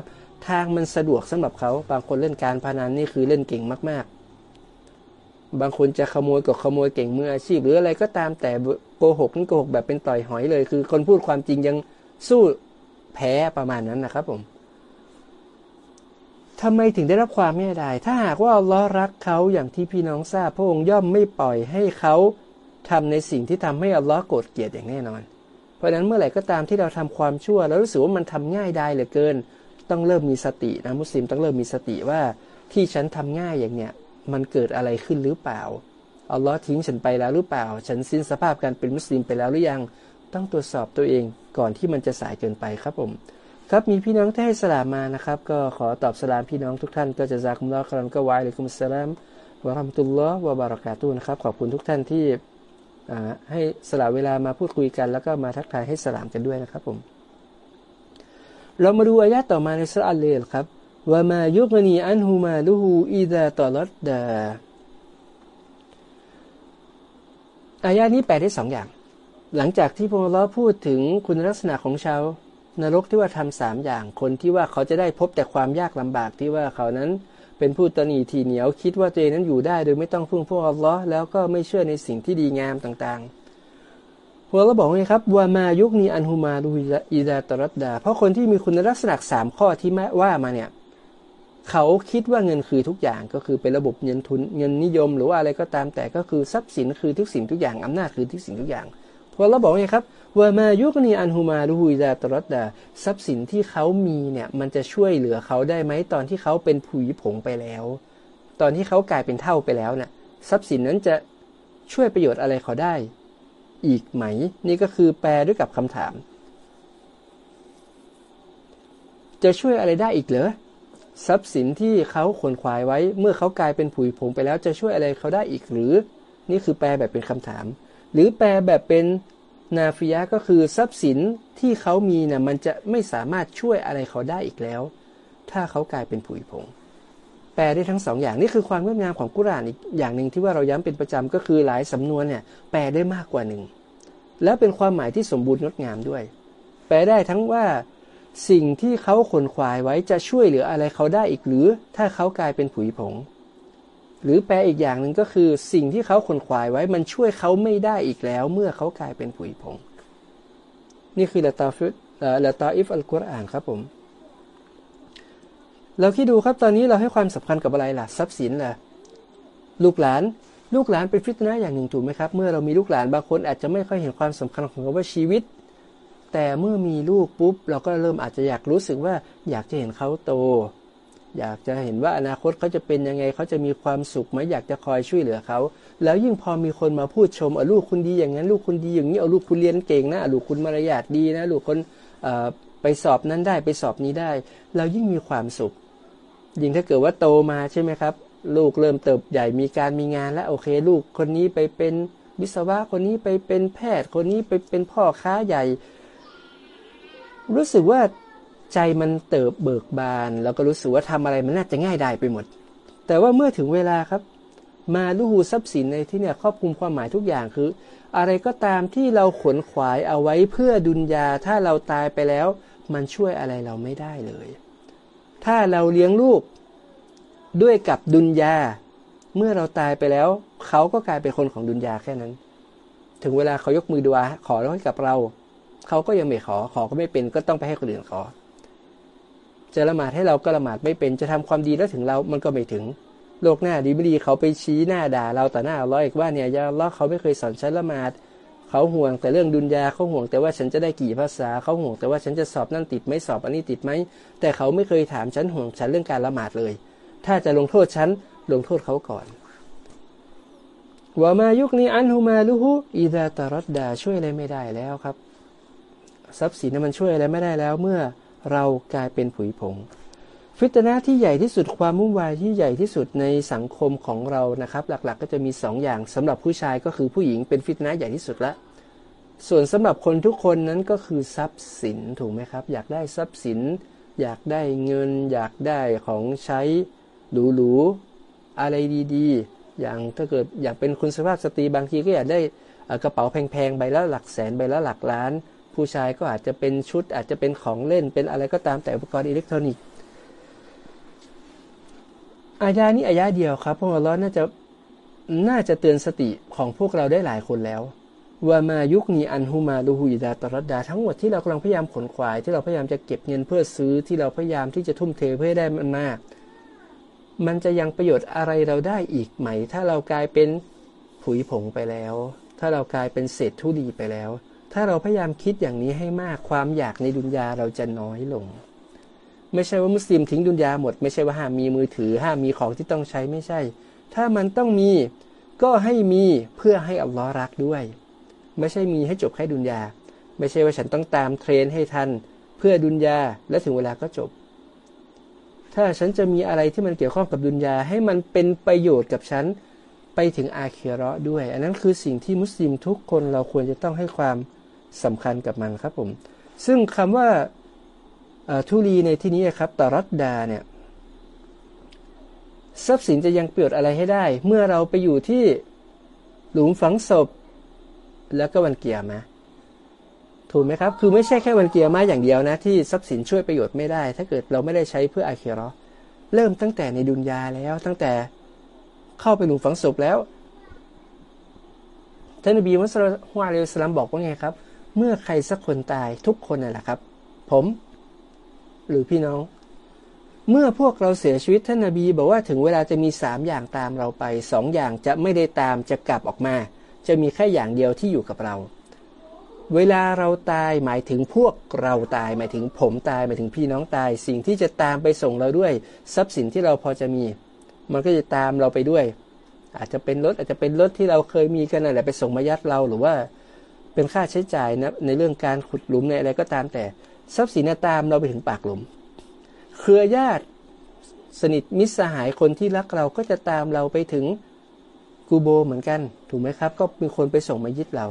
ทางมันสะดวกสำหรับเขา บางคนเล่นการพนันนี่คือเล่นเก่งมากๆ บางคนจะขโมยก็ขโมยเก่งมืออาชีพ หรืออะไรก็ตามแต่โกหกนี่โกหกแบบเป็นต่อยหอยเลย คือ คนพูดความจริงยังสู้แพ้ประมาณนั้นนะครับผมทำไมถึงได้รับความเมตตาถ้าหากว่าอัลลอฮ์รักเขาอย่างที่พี่น้องทราบพระองค์ย่อมไม่ปล่อยให้เขาทำในสิ่งที่ทำให้อัลลอฮ์โกรธเกลียดอย่างแน่นอน เพราะฉะนั้นเมื่อไหร่ก็ตามที่เราทำความชั่ว แล้วรู้สึกว่ามันทำง่ายได้เหลือเกิน ต้องเริ่มมีสตินะมุสลิมต้องเริ่มมีสติว่าที่ฉันทำง่ายอย่างเนี้ย มันเกิดอะไรขึ้นหรือเปล่าอัลลอฮ์ทิ้งฉันไปแล้วหรือเปล่า ฉันสิ้นสภาพการเป็นมุสลิมไปแล้วหรือยัง ต้องตรวจสอบตัวเองก่อนที่มันจะสายเกินไปครับผม ครับมีพี่น้องที่ให้สลามมานะครับ ก็ขอตอบสลามพี่น้องทุกท่านก็จะจากคุมลอครันก็วายเลยคุมสลามวะรัมตุลลอฮ์วะบารากาตุนะครับ ขอบคุณทุกท่านที่ให้สละเวลามาพูดคุยกัน แล้วก็มาทักทายให้สลามกันด้วยนะครับผม เรามาดูอายะต่อมาในสุรอัลเลลครับ ว่ามายุกนีอันฮูมาลูฮูอีดาตอลัดดาอายะนี้แปลได้สองอย่าง หลังจากที่พระองค์พูดถึงคุณลักษณะของชาวนรกที่ว่าทำสามอย่าง คนที่ว่าเขาจะได้พบแต่ความยากลำบากที่ว่าเขานั้นเป็นผู้ตนีทีเหนียวคิดว่าตัวเองนั้นอยู่ได้ โดยไม่ต้องพึ่งพวกอัลลอฮ์แล้วก็ไม่เชื่อในสิ่งที่ดีงามต่างๆพวกเราบอกไงครับว่ามายุคนี้อันฮูมาดูอิดาตรัดดา เพราะคนที่มีคุณลักษณะสามข้อที่ว่ามาเนี่ย เขาคิดว่าเงินคือทุกอย่างก็คือเป็นระบบเงินทุนเงินนิยม หรือว่าอะไรก็ตามแต่ก็คือทรัพย์สินคือทุกสิ่งทุกอย่างอำนาจคือทุกสิ่งทุกอย่างพอเราบอกไงครับว่ามายุกนีอันฮูมาดูฮุยดาตรัดดาทรัพย์สินที่เขามีเนี่ยมันจะช่วยเหลือเขาได้ไหมตอนที่เขาเป็นผุยผงไปแล้ว ตอนที่เขากลายเป็นเท่าไปแล้วเนี่ยทรัพย์สินนั้นจะช่วยประโยชน์อะไรเขาได้ อีกไหม นี่ก็คือแปลด้วยกับคำถาม จะช่วยอะไรได้อีกเหรอ ทรัพย์สินที่เขาขนขวายไว้ เมื่อเขากลายเป็นผุยผงไปแล้วจะช่วยอะไรเขาได้อีกหรือ นี่คือแปลแบบเป็นคำถาม หรือแปลแบบเป็นนาฟิยะก็คือทรัพย์สินที่เขามีนะ่ะมันจะไม่สามารถช่วยอะไรเขาได้อีกแล้ว ถ้าเขากลายเป็นผุยผง แปลได้ทั้งสองอย่างนี่คือความงดงามของกุรานอีกอย่างหนึ่งที่ว่าเราย้ำเป็นประจำก็คือหลายสำนวนเนี่ยแปลได้มากกว่าหนึ่งแล้วเป็นความหมายที่สมบูรณ์งดงามด้วย แปลได้ทั้งว่า สิ่งที่เขาขนขวายไว้จะช่วยเหลืออะไรเขาได้อีกหรือ ถ้าเขากลายเป็นผุยผง หรือแปลอีกอย่างหนึ่งก็คือ สิ่งที่เขาขนขวายไว้มันช่วยเขาไม่ได้อีกแล้ว เมื่อเขากลายเป็นผุยผง นี่คือละตาฟิละตาอิฟอัลกุรอานครับผมเราคิดดูครับตอนนี้เราให้ความสำคัญกับอะไรล่ะทรัพย์สินล่ะลูกหลาน ลูกหลานเป็นฟิตนะอย่างหนึ่งถูกไหมครับ เมื่อเรามีลูกหลานบางคนอาจจะไม่ค่อยเห็นความสำคัญของคำว่าชีวิต แต่เมื่อมีลูกปุ๊บ เราก็เริ่มอาจจะอยากรู้สึกว่าอยากจะเห็นเขาโต อยากจะเห็นว่าอนาคตเขาจะเป็นยังไงเขาจะมีความสุขไหมอยากจะคอยช่วยเหลือเขา แล้วยิ่งพอมีคนมาพูดชมเอาลูกคุณดีอย่างนั้นลูกคุณดีอย่างนี้เอาลูกคุณเรียนเก่งนะลูกคุณมารยาทดีนะลูกคนไปสอบนั้นได้ไปสอบนี้ได้ เรายิ่งมีความสุข ยิ่งถ้าเกิดว่าโตมาใช่ไหมครับ ลูกเริ่มเติบใหญ่มีการมีงานแล้วโอเค ลูกคนนี้ไปเป็นวิศวะคนนี้ไปเป็นแพทย์ คนนี้ไปเป็นพ่อค้าใหญ่ รู้สึกว่าใจมันเติบเบิกบาน แล้วก็รู้สึกว่าทำอะไรมันน่าจะง่ายได้ไปหมด แต่ว่าเมื่อถึงเวลาครับ มาลูหูทรัพย์สินในที่เนี่ยครอบคลุมความหมายทุกอย่างคือ อะไรก็ตามที่เราขวนขวายเอาไว้เพื่อดุลยาถ้าเราตายไปแล้ว มันช่วยอะไรเราไม่ได้เลย ถ้าเราเลี้ยงลูกด้วยกับดุลยา เมื่อเราตายไปแล้ว เขาก็กลายเป็นคนของดุนยาแค่นั้น ถึงเวลาเขายกมือดูอาขอให้กับเรา เขาก็ยังไม่ขอ ขอก็ไม่เป็น ก็ต้องไปให้คนอื่นขอ จะละหมาดให้เราก็ละหมาดไม่เป็น จะทำความดีแล้วถึงเรา มันก็ไม่ถึง โลกหน้าดีไม่ดีเขาไปชี้หน้าด่าเราแต่หน้าร้อยอีกว่าเนี่ยยาล้อเขาไม่เคยสอนฉันละหมาด เขาห่วงแต่เรื่องดุนยาเขาห่วงแต่ว่าฉันจะได้กี่ภาษา เขาห่วงแต่ว่าฉันจะสอบนั่นติดไหมสอบอันนี้ติดไหม แต่เขาไม่เคยถามฉันห่วงฉันเรื่องการละหมาดเลย ถ้าจะลงโทษฉันลงโทษเขาก่อนว่ามายุคนี้อันฮูมาลุฮูอีดาตรัดดาช่วยอะไรไม่ได้แล้วครับ ทรัพย์สินมันช่วยอะไรไม่ได้แล้วเมื่อเรากลายเป็นผุยผง ฟิตนะที่ใหญ่ที่สุดความมุ่งวายที่ใหญ่ที่สุดในสังคมของเรานะครับ หลักๆกก็จะมี 2ออย่างสำหรับผู้ชายก็คือผู้หญิงเป็นฟิตนะใหญ่ที่สุดละส่วนสำหรับคนทุกคนนั้นก็คือทรัพย์สินถูกไหมครับ อยากได้ทรัพย์สิน อยากได้เงิน อยากได้ของใช้หรูๆอะไรดีๆ อย่างถ้าเกิดอยากเป็นคุณสภาพสตรีบางทีก็อยากได้กระเป๋าแพงๆใบละหลักแสนใบละหลักล้าน ผู้ชายก็อาจจะเป็นชุด อาจจะเป็นของเล่นเป็นอะไรก็ตามแต่อุปกรณ์อิเล็กทรอนิกส์อายานี้อายาเดียวครับพวกเราน่าจะน่าจะเตือนสติของพวกเราได้หลายคนแล้วว่ามายุคนี้อันฮูมาลูฮูอิดาตรัดดาทั้งหมดที่เรากำลังพยายามขนขวาย ที่เราพยายามจะเก็บเงินเพื่อซื้อที่เราพยายามที่จะทุ่มเทเพื่อให้ได้มันมามันจะยังประโยชน์อะไรเราได้อีกไหม ถ้าเรากลายเป็นผุยผงไปแล้ว ถ้าเรากลายเป็นเศษทุลีไปแล้ว ถ้าเราพยายามคิดอย่างนี้ให้มากความอยากในดุนยาเราจะน้อยลง ไม่ใช่ว่ามุสลิมทิ้งดุนยาหมด ไม่ใช่ว่าห้ามมีมือถือห้ามมีของที่ต้องใช้ไม่ใช่ ถ้ามันต้องมีก็ให้มีเพื่อให้อัลลอฮ์รักด้วย ไม่ใช่มีให้จบแค่ดุนยา ไม่ใช่ว่าฉันต้องตามเทรนให้ทัน เพื่อดุนยาและถึงเวลาก็จบ ถ้าฉันจะมีอะไรที่มันเกี่ยวข้องกับดุนยาให้มันเป็นประโยชน์กับฉันไปถึงอาเคโรด้วย อันนั้นคือสิ่งที่มุสลิมทุกคนเราควรจะต้องให้ความ สำคัญกับมันครับผม ซึ่งคำว่าทุลีในที่นี้ครับตรัดดาเนี่ยทรัพย์สินจะยังเปรียดอะไรให้ได้ เมื่อเราไปอยู่ที่หลุมฝังศพ แล้วก็วันเกียร์มาถูกไหมครับ คือไม่ใช่แค่วันเกียร์มาอย่างเดียวนะ ที่ทรัพย์สินช่วยประโยชน์ไม่ได้ ถ้าเกิดเราไม่ได้ใช้เพื่ออาเคโรเริ่มตั้งแต่ในดุนยาแล้วตั้งแต่เข้าไปหลุมฝังศพแล้วท่านนบีมุสลิมฮวาเลสลามบอกว่าไงครับ เมื่อใครสักคนตายทุกคนนั่นแหละครับ ผม หรือพี่น้อง เมื่อพวกเราเสียชีวิตท่านนบีบอกว่าถึงเวลาจะมีสามอย่างตามเราไปสองอย่างจะไม่ได้ตามจะกลับออกมา จะมีแค่อย่างเดียวที่อยู่กับเรา เวลาเราตายหมายถึงพวกเราตายหมายถึงผมตายหมายถึงพี่น้องตาย สิ่งที่จะตามไปส่งเราด้วย ทรัพย์สินที่เราพอจะมี มันก็จะตามเราไปด้วย อาจจะเป็นรถอาจจะเป็นรถที่เราเคยมีกันอะไรไปส่งมายัดเราหรือว่า เป็นค่าใช้จ่ายนะในเรื่องการขุดหลุมในอะไรก็ตามแต่ ทรัพย์สินตามเราไปถึงปากหลุม เครือญาติสนิทมิตรสหายคนที่รักเราก็จะตามเราไปถึงกูโบเหมือนกันถูกไหมครับ ก็มีคนไปส่งมายึดเรา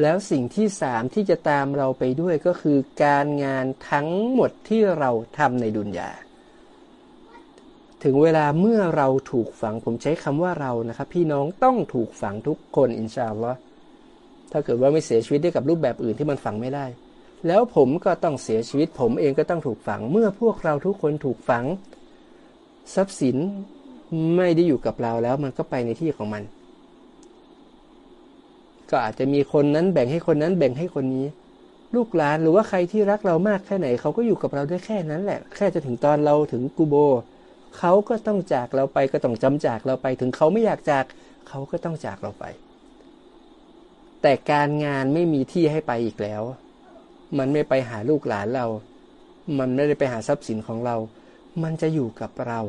แล้วสิ่งที่สามที่จะตามเราไปด้วยก็คือการงานทั้งหมดที่เราทำในดุนยา ถึงเวลาเมื่อเราถูกฝังผมใช้คำว่าเรานะครับ พี่น้องต้องถูกฝังทุกคนอินชาอัลลอฮ์ถ้าเกิดว่าไม่เสียชีวิตด้วยกับรูปแบบอื่นที่มันฝังไม่ได้ แล้วผมก็ต้องเสียชีวิต ผมเองก็ต้องถูกฝัง เมื่อพวกเราทุกคนถูกฝัง ทรัพย์สินไม่ได้อยู่กับเราแล้วมันก็ไปในที่ของมัน ก็อาจจะมีคนนั้นแบ่งให้คนนั้นแบ่งให้คนนี้ ลูกหลานหรือว่าใครที่รักเรามากแค่ไหนเขาก็อยู่กับเราได้แค่นั้นแหละ แค่จะถึงตอนเราถึงกูโบ เขาก็ต้องจากเราไปก็ต้องจำจากเราไป ถึงเขาไม่อยากจาก เขาก็ต้องจากเราไป แต่การงานไม่มีที่ให้ไปอีกแล้ว มันไม่ไปหาลูกหลานเรา มันไม่ได้ไปหาทรัพย์สินของเรา มันจะอยู่กับเรา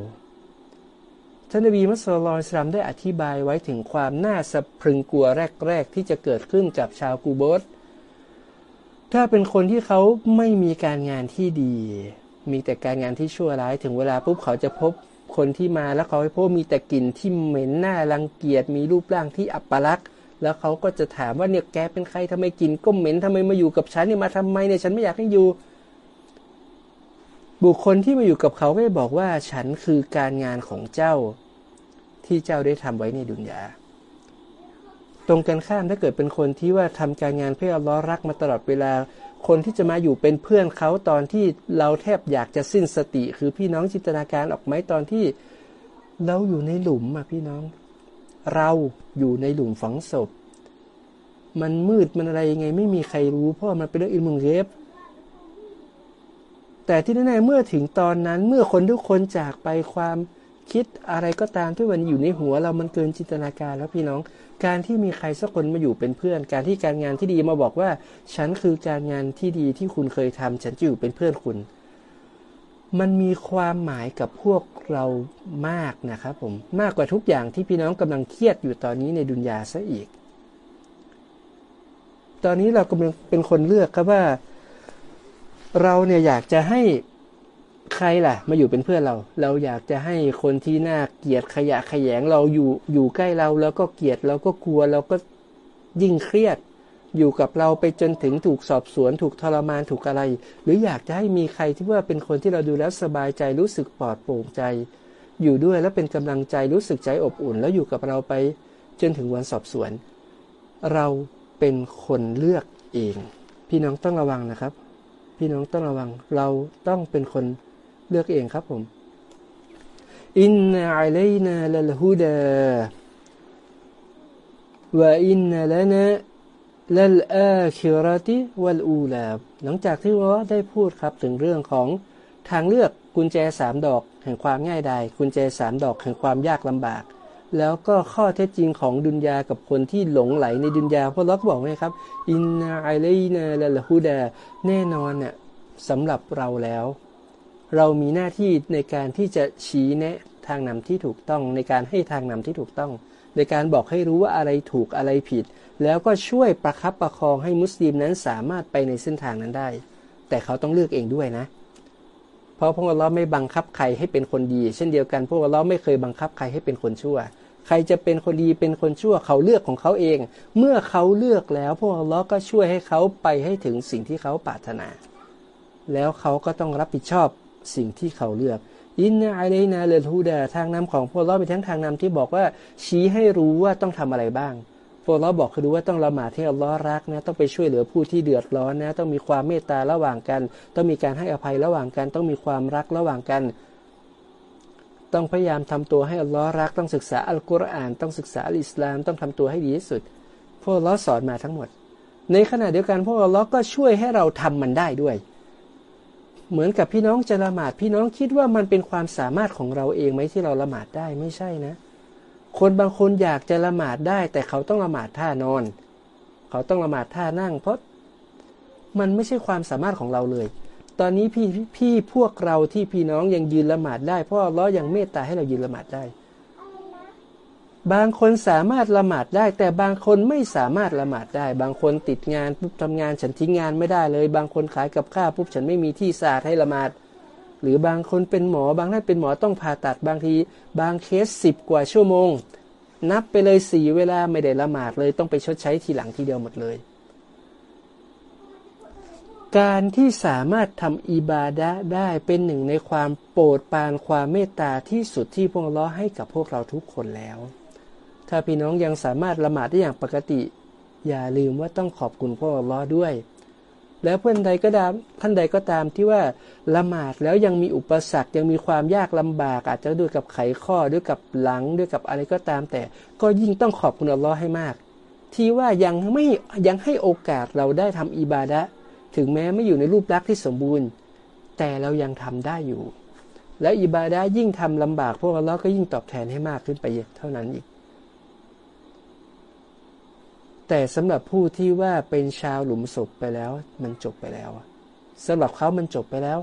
ท่านนบีมุสลิมสลามได้อธิบายไว้ถึงความน่าสะพรึงกลัวแรก ๆ ที่จะเกิดขึ้นกับชาวกูโบสถ้าเป็นคนที่เขาไม่มีการงานที่ดี มีแต่การงานที่ชั่วร้ายถึงเวลาปุ๊บเขาจะพบคนที่มาแล้วเขาให้พบมีแต่กลิ่นที่เหม็นหน้ารังเกียจมีรูปร่างที่อับปลักษณ์แล้วเขาก็จะถามว่าเนี่ยแกเป็นใครทำไมกินก็เหม็นทำไมมาอยู่กับฉันเนี่ยมาทำไมเนี่ยฉันไม่อยากให้อยู่ บุคคลที่มาอยู่กับเขาก็จะบอกว่าฉันคือการงานของเจ้าที่เจ้าได้ทำไว้ในดุนยาตรงกันข้ามถ้าเกิดเป็นคนที่ว่าทำการงานเพื่ออัลลอฮ์รักมาตลอดเวลา คนที่จะมาอยู่เป็นเพื่อนเขาตอนที่เราแทบอยากจะสิ้นสติ คือพี่น้องจินตนาการออกไหมตอนที่เราอยู่ในหลุมอะพี่น้อง เราอยู่ในหลุมฝังศพ มันมืดมันอะไรยังไง ไม่มีใครรู้ เพราะมันเป็นเรื่องอิลมุงเรฟแต่ที่แน่ๆเมื่อถึงตอนนั้นเมื่อคนทุกคนจากไปความคิดอะไรก็ตามที่มันอยู่ในหัวเรามันเกินจินตนาการแล้วพี่น้อง การที่มีใครสักคนมาอยู่เป็นเพื่อน การที่การงานที่ดีมาบอกว่า ฉันคือการงานที่ดีที่คุณเคยทำฉันจะอยู่เป็นเพื่อนคุณ มันมีความหมายกับพวกเรามากนะครับผมมากกว่าทุกอย่างที่พี่น้องกำลังเครียดอยู่ตอนนี้ในดุนยาซะอีก ตอนนี้เรากำลังเป็นคนเลือกครับว่า เราเนี่ยอยากจะให้ ใครล่ะ มาอยู่เป็นเพื่อนเรา เราอยากจะให้คนที่น่าเกลียดขยะขยงเราอยู่อยู่ใกล้เรา แล้วก็เกลียดเราก็กลัวเราก็ยิ่งเครียด อยู่กับเราไปจนถึงถูกสอบสวน ถูกทรมานถูกอะไร หรืออยากจะให้มีใครที่ว่าเป็นคนที่เราดูแล้วสบายใจรู้สึกปลอดโปร่งใจ อยู่ด้วยแล้วเป็นกำลังใจรู้สึกใจอบอุ่น แล้วอยู่กับเราไปจนถึงวันสอบสวน เราเป็นคนเลือกเอง พี่น้องต้องระวังนะครับ พี่น้องต้องระวังเราต้องเป็นคน เลือกเองครับผมอินนาอัลัยนาลฮุดาวะอินนาลนะลลอาคิรติวัลอูลาหลังจากที่เราได้พูดครับถึงเรื่องของทางเลือกกุญแจสามดอกแห่งความง่ายดายกุญแจสามดอกแห่งความยากลำบาก แล้วก็ข้อเท็จจริงของดุนยากับคนที่หลงไหลในดุนยาเพราะเราก็บอกไงครับ อินนาอัลัยนาลลฮุดาแน่นอนเนี่ยสำหรับเราแล้ว เรามีหน้าที่ในการที่จะชี้แนะทางนำที่ถูกต้อง ในการให้ทางนำที่ถูกต้อง ในการบอกให้รู้ว่าอะไรถูกอะไรผิด แล้วก็ช่วยประคับประคองให้มุสลิมนั้นสามารถไปในเส้นทางนั้นได้ แต่เขาต้องเลือกเองด้วยนะ เพราะพวกเราไม่บังคับใครให้เป็นคนดี เช่นเดียวกันพวกเราไม่เคยบังคับใครให้เป็นคนชั่ว ใครจะเป็นคนดีเป็นคนชั่วเขาเลือกของเขาเอง เมื่อเขาเลือกแล้วพวกเราก็ช่วยให้เขาไปให้ถึงสิ่งที่เขาปรารถนา แล้วเขาก็ต้องรับผิดชอบ สิ่งที่เขาเลือก อินนาอัลนาเลฮูดาทางนำของพวกเราเป็นทั้งทางนำที่บอกว่าชี้ให้รู้ว่าต้องทำอะไรบ้างพวกเราบอกคือรู้ว่าต้องละหมาดที่อัลลอฮ์รักนะต้องไปช่วยเหลือผู้ที่เดือดร้อนนะต้องมีความเมตตาระหว่างกัน ต้องมีการให้อภัยระหว่างกัน ต้องมีความรักระหว่างกัน ต้องพยายามทำตัวให้อัลลอฮ์รัก ต้องศึกษาอัลกุรอานต้องศึกษาอิสลามต้องทำตัวให้ดีที่สุด พวกเราสอนมาทั้งหมด ในขณะเดียวกันพวกเราก็ช่วยให้เราทำมันได้ด้วย เหมือนกับพี่น้องจะละหมาดพี่น้องคิดว่ามันเป็นความสามารถของเราเองไหมที่เราละหมาดได้ไม่ใช่นะ คนบางคนอยากจะละหมาดได้ แต่เขาต้องละหมาดท่านอน เขาต้องละหมาดท่านั่ง เพราะมันไม่ใช่ความสามารถของเราเลย ตอนนี้พี่พี่พวกเราที่พี่น้องยังยืนละหมาดได้เพราะเรายังเมตตาให้เรายืนละหมาดได้ บางคนสามารถละหมาดได้ แต่บางคนไม่สามารถละหมาดได้ บางคนติดงานปุ๊บทำงานฉันทิ้งงานไม่ได้เลย บางคนขายกับข้าวปุ๊บฉันไม่มีที่สะอาดให้ละหมาด หรือบางคนเป็นหมอบางท่านเป็นหมอต้องผ่าตัดบางที บางเคสสิบกว่าชั่วโมง นับไปเลยสี่เวลาไม่ได้ละหมาดเลยต้องไปชดใช้ทีหลังทีเดียวหมดเลย การที่สามารถทำอิบาดะได้เป็นหนึ่งในความโปรดปานความเมตตาที่สุดที่พวกเราให้กับพวกเราทุกคนแล้ว ถ้าพี่น้องยังสามารถละหมาดได้อย่างปกติ อย่าลืมว่าต้องขอบคุณพ่อรอด้วย แล้วเพื่อนใดก็ตามท่านใดก็ตามที่ว่าละหมาดแล้วยังมีอุปสรรคยังมีความยากลำบาก อาจจะด้วยกับไขข้อด้วยกับหลังด้วยกับอะไรก็ตาม แต่ก็ยิ่งต้องขอบคุณอัลลอฮ์ให้มาก ที่ว่ายังไม่ยังให้โอกาสเราได้ทำอิบาดะถึงแม้ไม่อยู่ในรูปลักษณ์ที่สมบูรณ์ แต่เรายังทำได้อยู่ แล้วอิบาดะยิ่งทำลำบากพวกอัลลอฮ์ก็ยิ่งตอบแทนให้มากขึ้นไปเท่านั้นอีก แต่สำหรับผู้ที่ว่าเป็นชาวหลุมศพไปแล้ว มันจบไปแล้วสำหรับเขามันจบไปแล้ว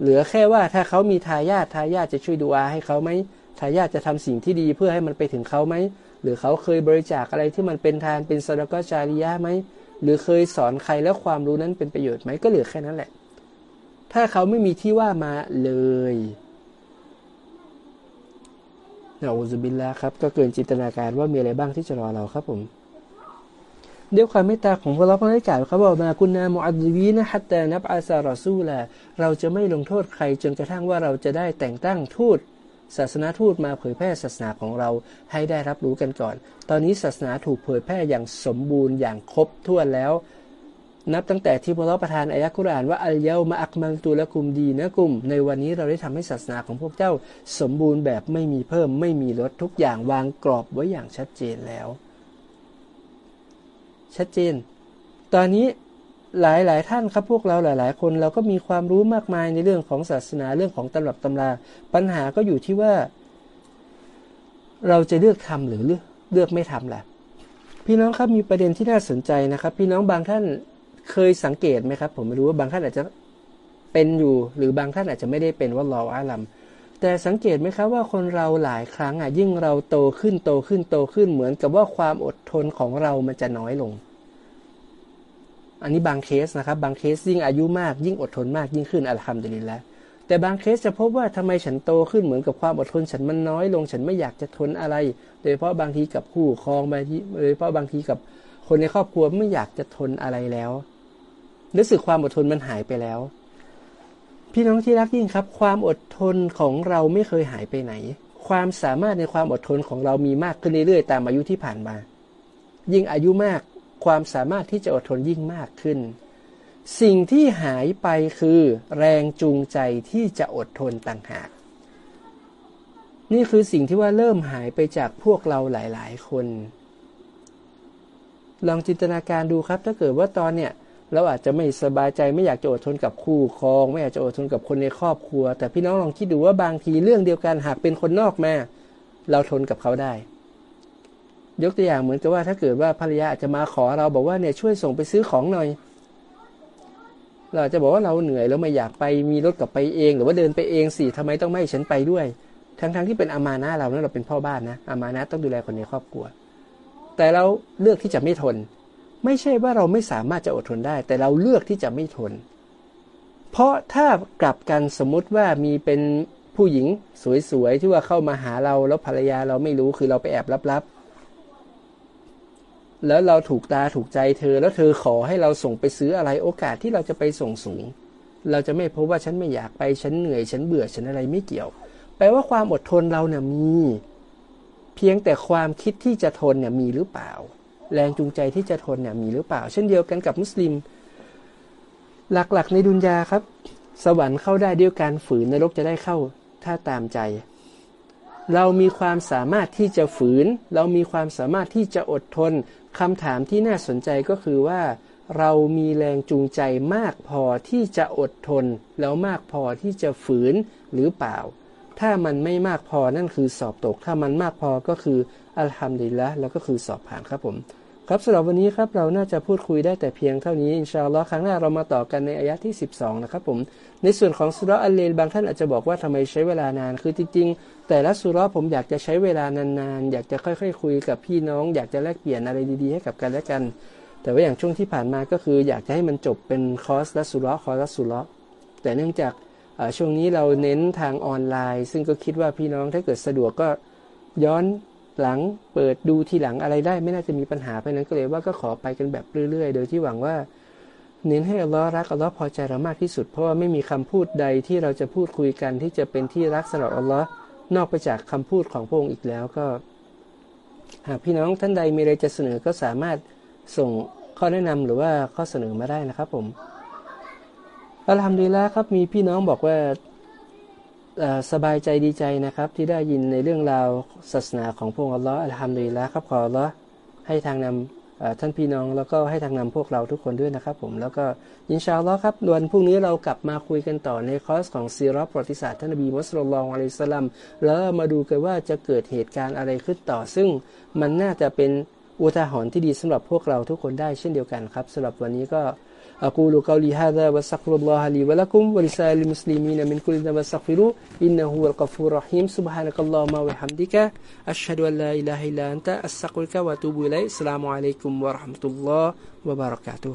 เหลือแค่ว่าถ้าเขามีทายาททายาทจะช่วยดูอาให้เขาไหมทายาทจะทำสิ่งที่ดีเพื่อให้มันไปถึงเขาไหมหรือเขาเคยบริจาคอะไรที่มันเป็นทานเป็นสระก็จาริยะไหมหรือเคยสอนใครแล้วความรู้นั้นเป็นประโยชน์ไหมก็เหลือแค่นั้นแหละ ถ้าเขาไม่มีที่ว่ามาเลยนะอุบิลลาครับ ก็เกินจินตนาการว่ามีอะไรบ้างที่จะรอเราครับผม ด้วยความเมตตาของพระเราพระนิกาเขาบอกมาคุณนามอัดวีนะฮัตตานับอาซารอซูลาเราจะไม่ลงโทษใครจนกระทั่งว่าเราจะได้แต่งตั้งทูตศาสนาทูตมาเผยแพร่ศาสนาของเราให้ได้รับรู้กันก่อน ตอนนี้ศาสนาถูกเผยแพร่อย่างสมบูรณ์อย่างครบถ้วนแล้ว นับตั้งแต่ที่พระประทานอายะคุรานว่าอัลเยามาอักมังตูละกุมดีนะกุม ในวันนี้เราได้ทำให้ศาสนาของพวกเจ้า สมบูรณ์แบบไม่มีเพิ่มไม่มีลดทุกอย่างวางกรอบไว้อย่างชัดเจนแล้ว ชัดเจน ตอนนี้หลายหลายท่านครับพวกเราหลาย ๆ คนเราก็มีความรู้มากมายในเรื่องของศาสนาเรื่องของตำรับตำรา ปัญหาก็อยู่ที่ว่า เราจะเลือกทำหรือเลือกเลือกไม่ทำแหละพี่น้องครับมีประเด็นที่น่าสนใจนะครับ พี่น้องบางท่านเคยสังเกตไหมครับ ผมไม่รู้ว่าบางท่านอาจจะเป็นอยู่ หรือบางท่านอาจจะไม่ได้เป็นว่ารออาลัมแต่สังเกตไหมครับว่าคนเราหลายครั้งอะยิ่งเราโตขึ้นโตขึ้นโตขึ้นเหมือนกับว่าความอดทนของเรามันจะน้อยลง อันนี้บางเคสนะครับบางเคสยิ่งอายุมาก ยิ่งอดทนมากยิ่งขึ้นอัลฮัมดุลิลละแต่บางเคสจะพบว่าทำไมฉันโตขึ้นเหมือนกับความอดทนฉันมันน้อยลงฉันไม่อยากจะทนอะไร โดยเฉพาะบางทีกับคู่ครองบางทีโดยเฉพาะบางทีกับคนในครอบครัวไม่อยากจะทนอะไรแล้วรู้สึกความอดทนมันหายไปแล้ว พี่น้องที่รักยิ่งครับ ความอดทนของเราไม่เคยหายไปไหน ความสามารถในความอดทนของเรามีมากขึ้นเรื่อยๆตามอายุที่ผ่านมา ยิ่งอายุมาก ความสามารถที่จะอดทนยิ่งมากขึ้น สิ่งที่หายไปคือแรงจูงใจที่จะอดทนต่างหาก นี่คือสิ่งที่ว่าเริ่มหายไปจากพวกเราหลาย ๆ คน ลองจินตนาการดูครับ ถ้าเกิดว่าตอนเนี้ยเราอาจจะไม่สบายใจไม่อยากจะอดทนกับคู่ครอง ไม่อยากจะอดทนกับคนในครอบครัว แต่พี่น้องลองคิดดูว่าบางทีเรื่องเดียวกันหากเป็นคนนอกมา เราทนกับเขาได้ ยกตัวอย่างเหมือนกับว่าถ้าเกิดว่าภรรยาอาจจะมาขอเราบอกว่าเนี่ยช่วยส่งไปซื้อของหน่อย เราจะบอกว่าเราเหนื่อยแล้วไม่อยากไปมีรถกลับไปเอง หรือว่าเดินไปเองสิทำไมต้องไม่ฉันไปด้วย ทั้งๆทที่เป็นอามานะเราเนี่ยเราเป็นพ่อบ้านนะอามานะต้องดูแลคนในครอบครัว แต่เราเลือกที่จะไม่ทน ไม่ใช่ว่าเราไม่สามารถจะอดทนได้ แต่เราเลือกที่จะไม่ทน เพราะถ้ากลับกันสมมติว่ามีเป็นผู้หญิงสวยๆที่ว่าเข้ามาหาเราแล้วภรรยาเราไม่รู้คือเราไปแอบลับๆ แล้วเราถูกตาถูกใจเธอ แล้วเธอขอให้เราส่งไปซื้ออะไรโอกาสที่เราจะไปส่งสูง เราจะไม่พบว่าฉันไม่อยากไปฉันเหนื่อยฉันเบื่อฉันอะไรไม่เกี่ยว แปลว่าความอดทนเราเนี่ยมี เพียงแต่ความคิดที่จะทนเนี่ยมีหรือเปล่า แรงจูงใจที่จะทนเนี่ยมีหรือเปล่า เช่นเดียวกันกับมุสลิม หลักๆ ในดุนยาครับ สวรรค์เข้าได้ด้วยการฝืนนรกจะได้เข้าถ้าตามใจเรามีความสามารถที่จะฝืน เรามีความสามารถที่จะอดทน คำถามที่น่าสนใจก็คือว่า เรามีแรงจูงใจมากพอที่จะอดทน แล้วมากพอที่จะฝืนหรือเปล่า ถ้ามันไม่มากพอนั่นคือสอบตก ถ้ามันมากพอก็คืออัลฮัมดุลิลละแล้วก็คือสอบผ่านครับผม ครับสำหรับวันนี้ครับเราน่าจะพูดคุยได้แต่เพียงเท่านี้อินชาอัลลอฮ์ครั้งหน้าเรามาต่อกันในอายะที่ 12 นะครับผม ในส่วนของสุรอัลเลนบางท่านอาจจะบอกว่าทำไมใช้เวลานานคือจริงๆ แต่ละสุรผมอยากจะใช้เวลานานๆ อยากจะค่อยๆ คุยกับพี่น้อง อยากจะแลกเปลี่ยนอะไรดีๆ ให้กับกันและกัน แต่ว่าอย่างช่วงที่ผ่านมาก็คืออยากจะให้มันจบเป็นคอร์สละสุรคอร์สละสุรแต่เนื่องจากช่วงนี้เราเน้นทางออนไลน์ ซึ่งก็คิดว่าพี่น้องถ้าเกิดสะดวกก็ย้อน หลังเปิดดูทีหลังอะไรได้ ไม่น่าจะมีปัญหาเพราะนั้นก็เลยว่าก็ขอไปกันแบบเรื่อย ๆ โดยที่หวังว่าเน้นให้อัลลอฮ์รักอัลลอฮ์พอใจเรามากที่สุด เพราะว่าไม่มีคำพูดใดที่เราจะพูดคุยกันที่จะเป็นที่รักสำหรับอัลลอฮ์นอกไปจากคำพูดของพระองค์อีกแล้วก็ หากพี่น้องท่านใดมีอะไรจะเสนอก็สามารถส่งข้อแนะนำหรือว่าข้อเสนอมาได้นะครับผมอัลฮัมดุลิลละครับมีพี่น้องบอกว่า สบายใจดีใจนะครับ ที่ได้ยินในเรื่องราวศาสนาของพระองค์อัลลอฮ์อัลฮัมดุลิลละครับขออัลลอฮ์ให้ทางนำท่านพี่น้องแล้วก็ให้ทางนำพวกเราทุกคนด้วยนะครับ ผมแล้วก็ยินชาอัลลอฮ์ครับวันพรุ่งนี้เรากลับมาคุยกันต่อในคอร์สของซีรอประวัติศาสตร์ท่านนบีมุสลิมลองอะลัยสลัมแล้วมาดูกันว่าจะเกิดเหตุการณ์อะไรขึ้นต่อ ซึ่งมันน่าจะเป็นอุทาหรณ์ที่ดีสำหรับพวกเราทุกคนได้เช่นเดียวกันครับสำหรับวันนี้ก็ أقول قولي هذا واستغفر الله لي ولكم ولسائر المسلمين من كل ذنب واستغفروه إنه هو الغفور الرحيم سبحانك اللهم وبحمدك أشهد أن لا إله إلا أنت أستغفرك وأتوب إليك السلام عليكم ورحمة الله وبركاته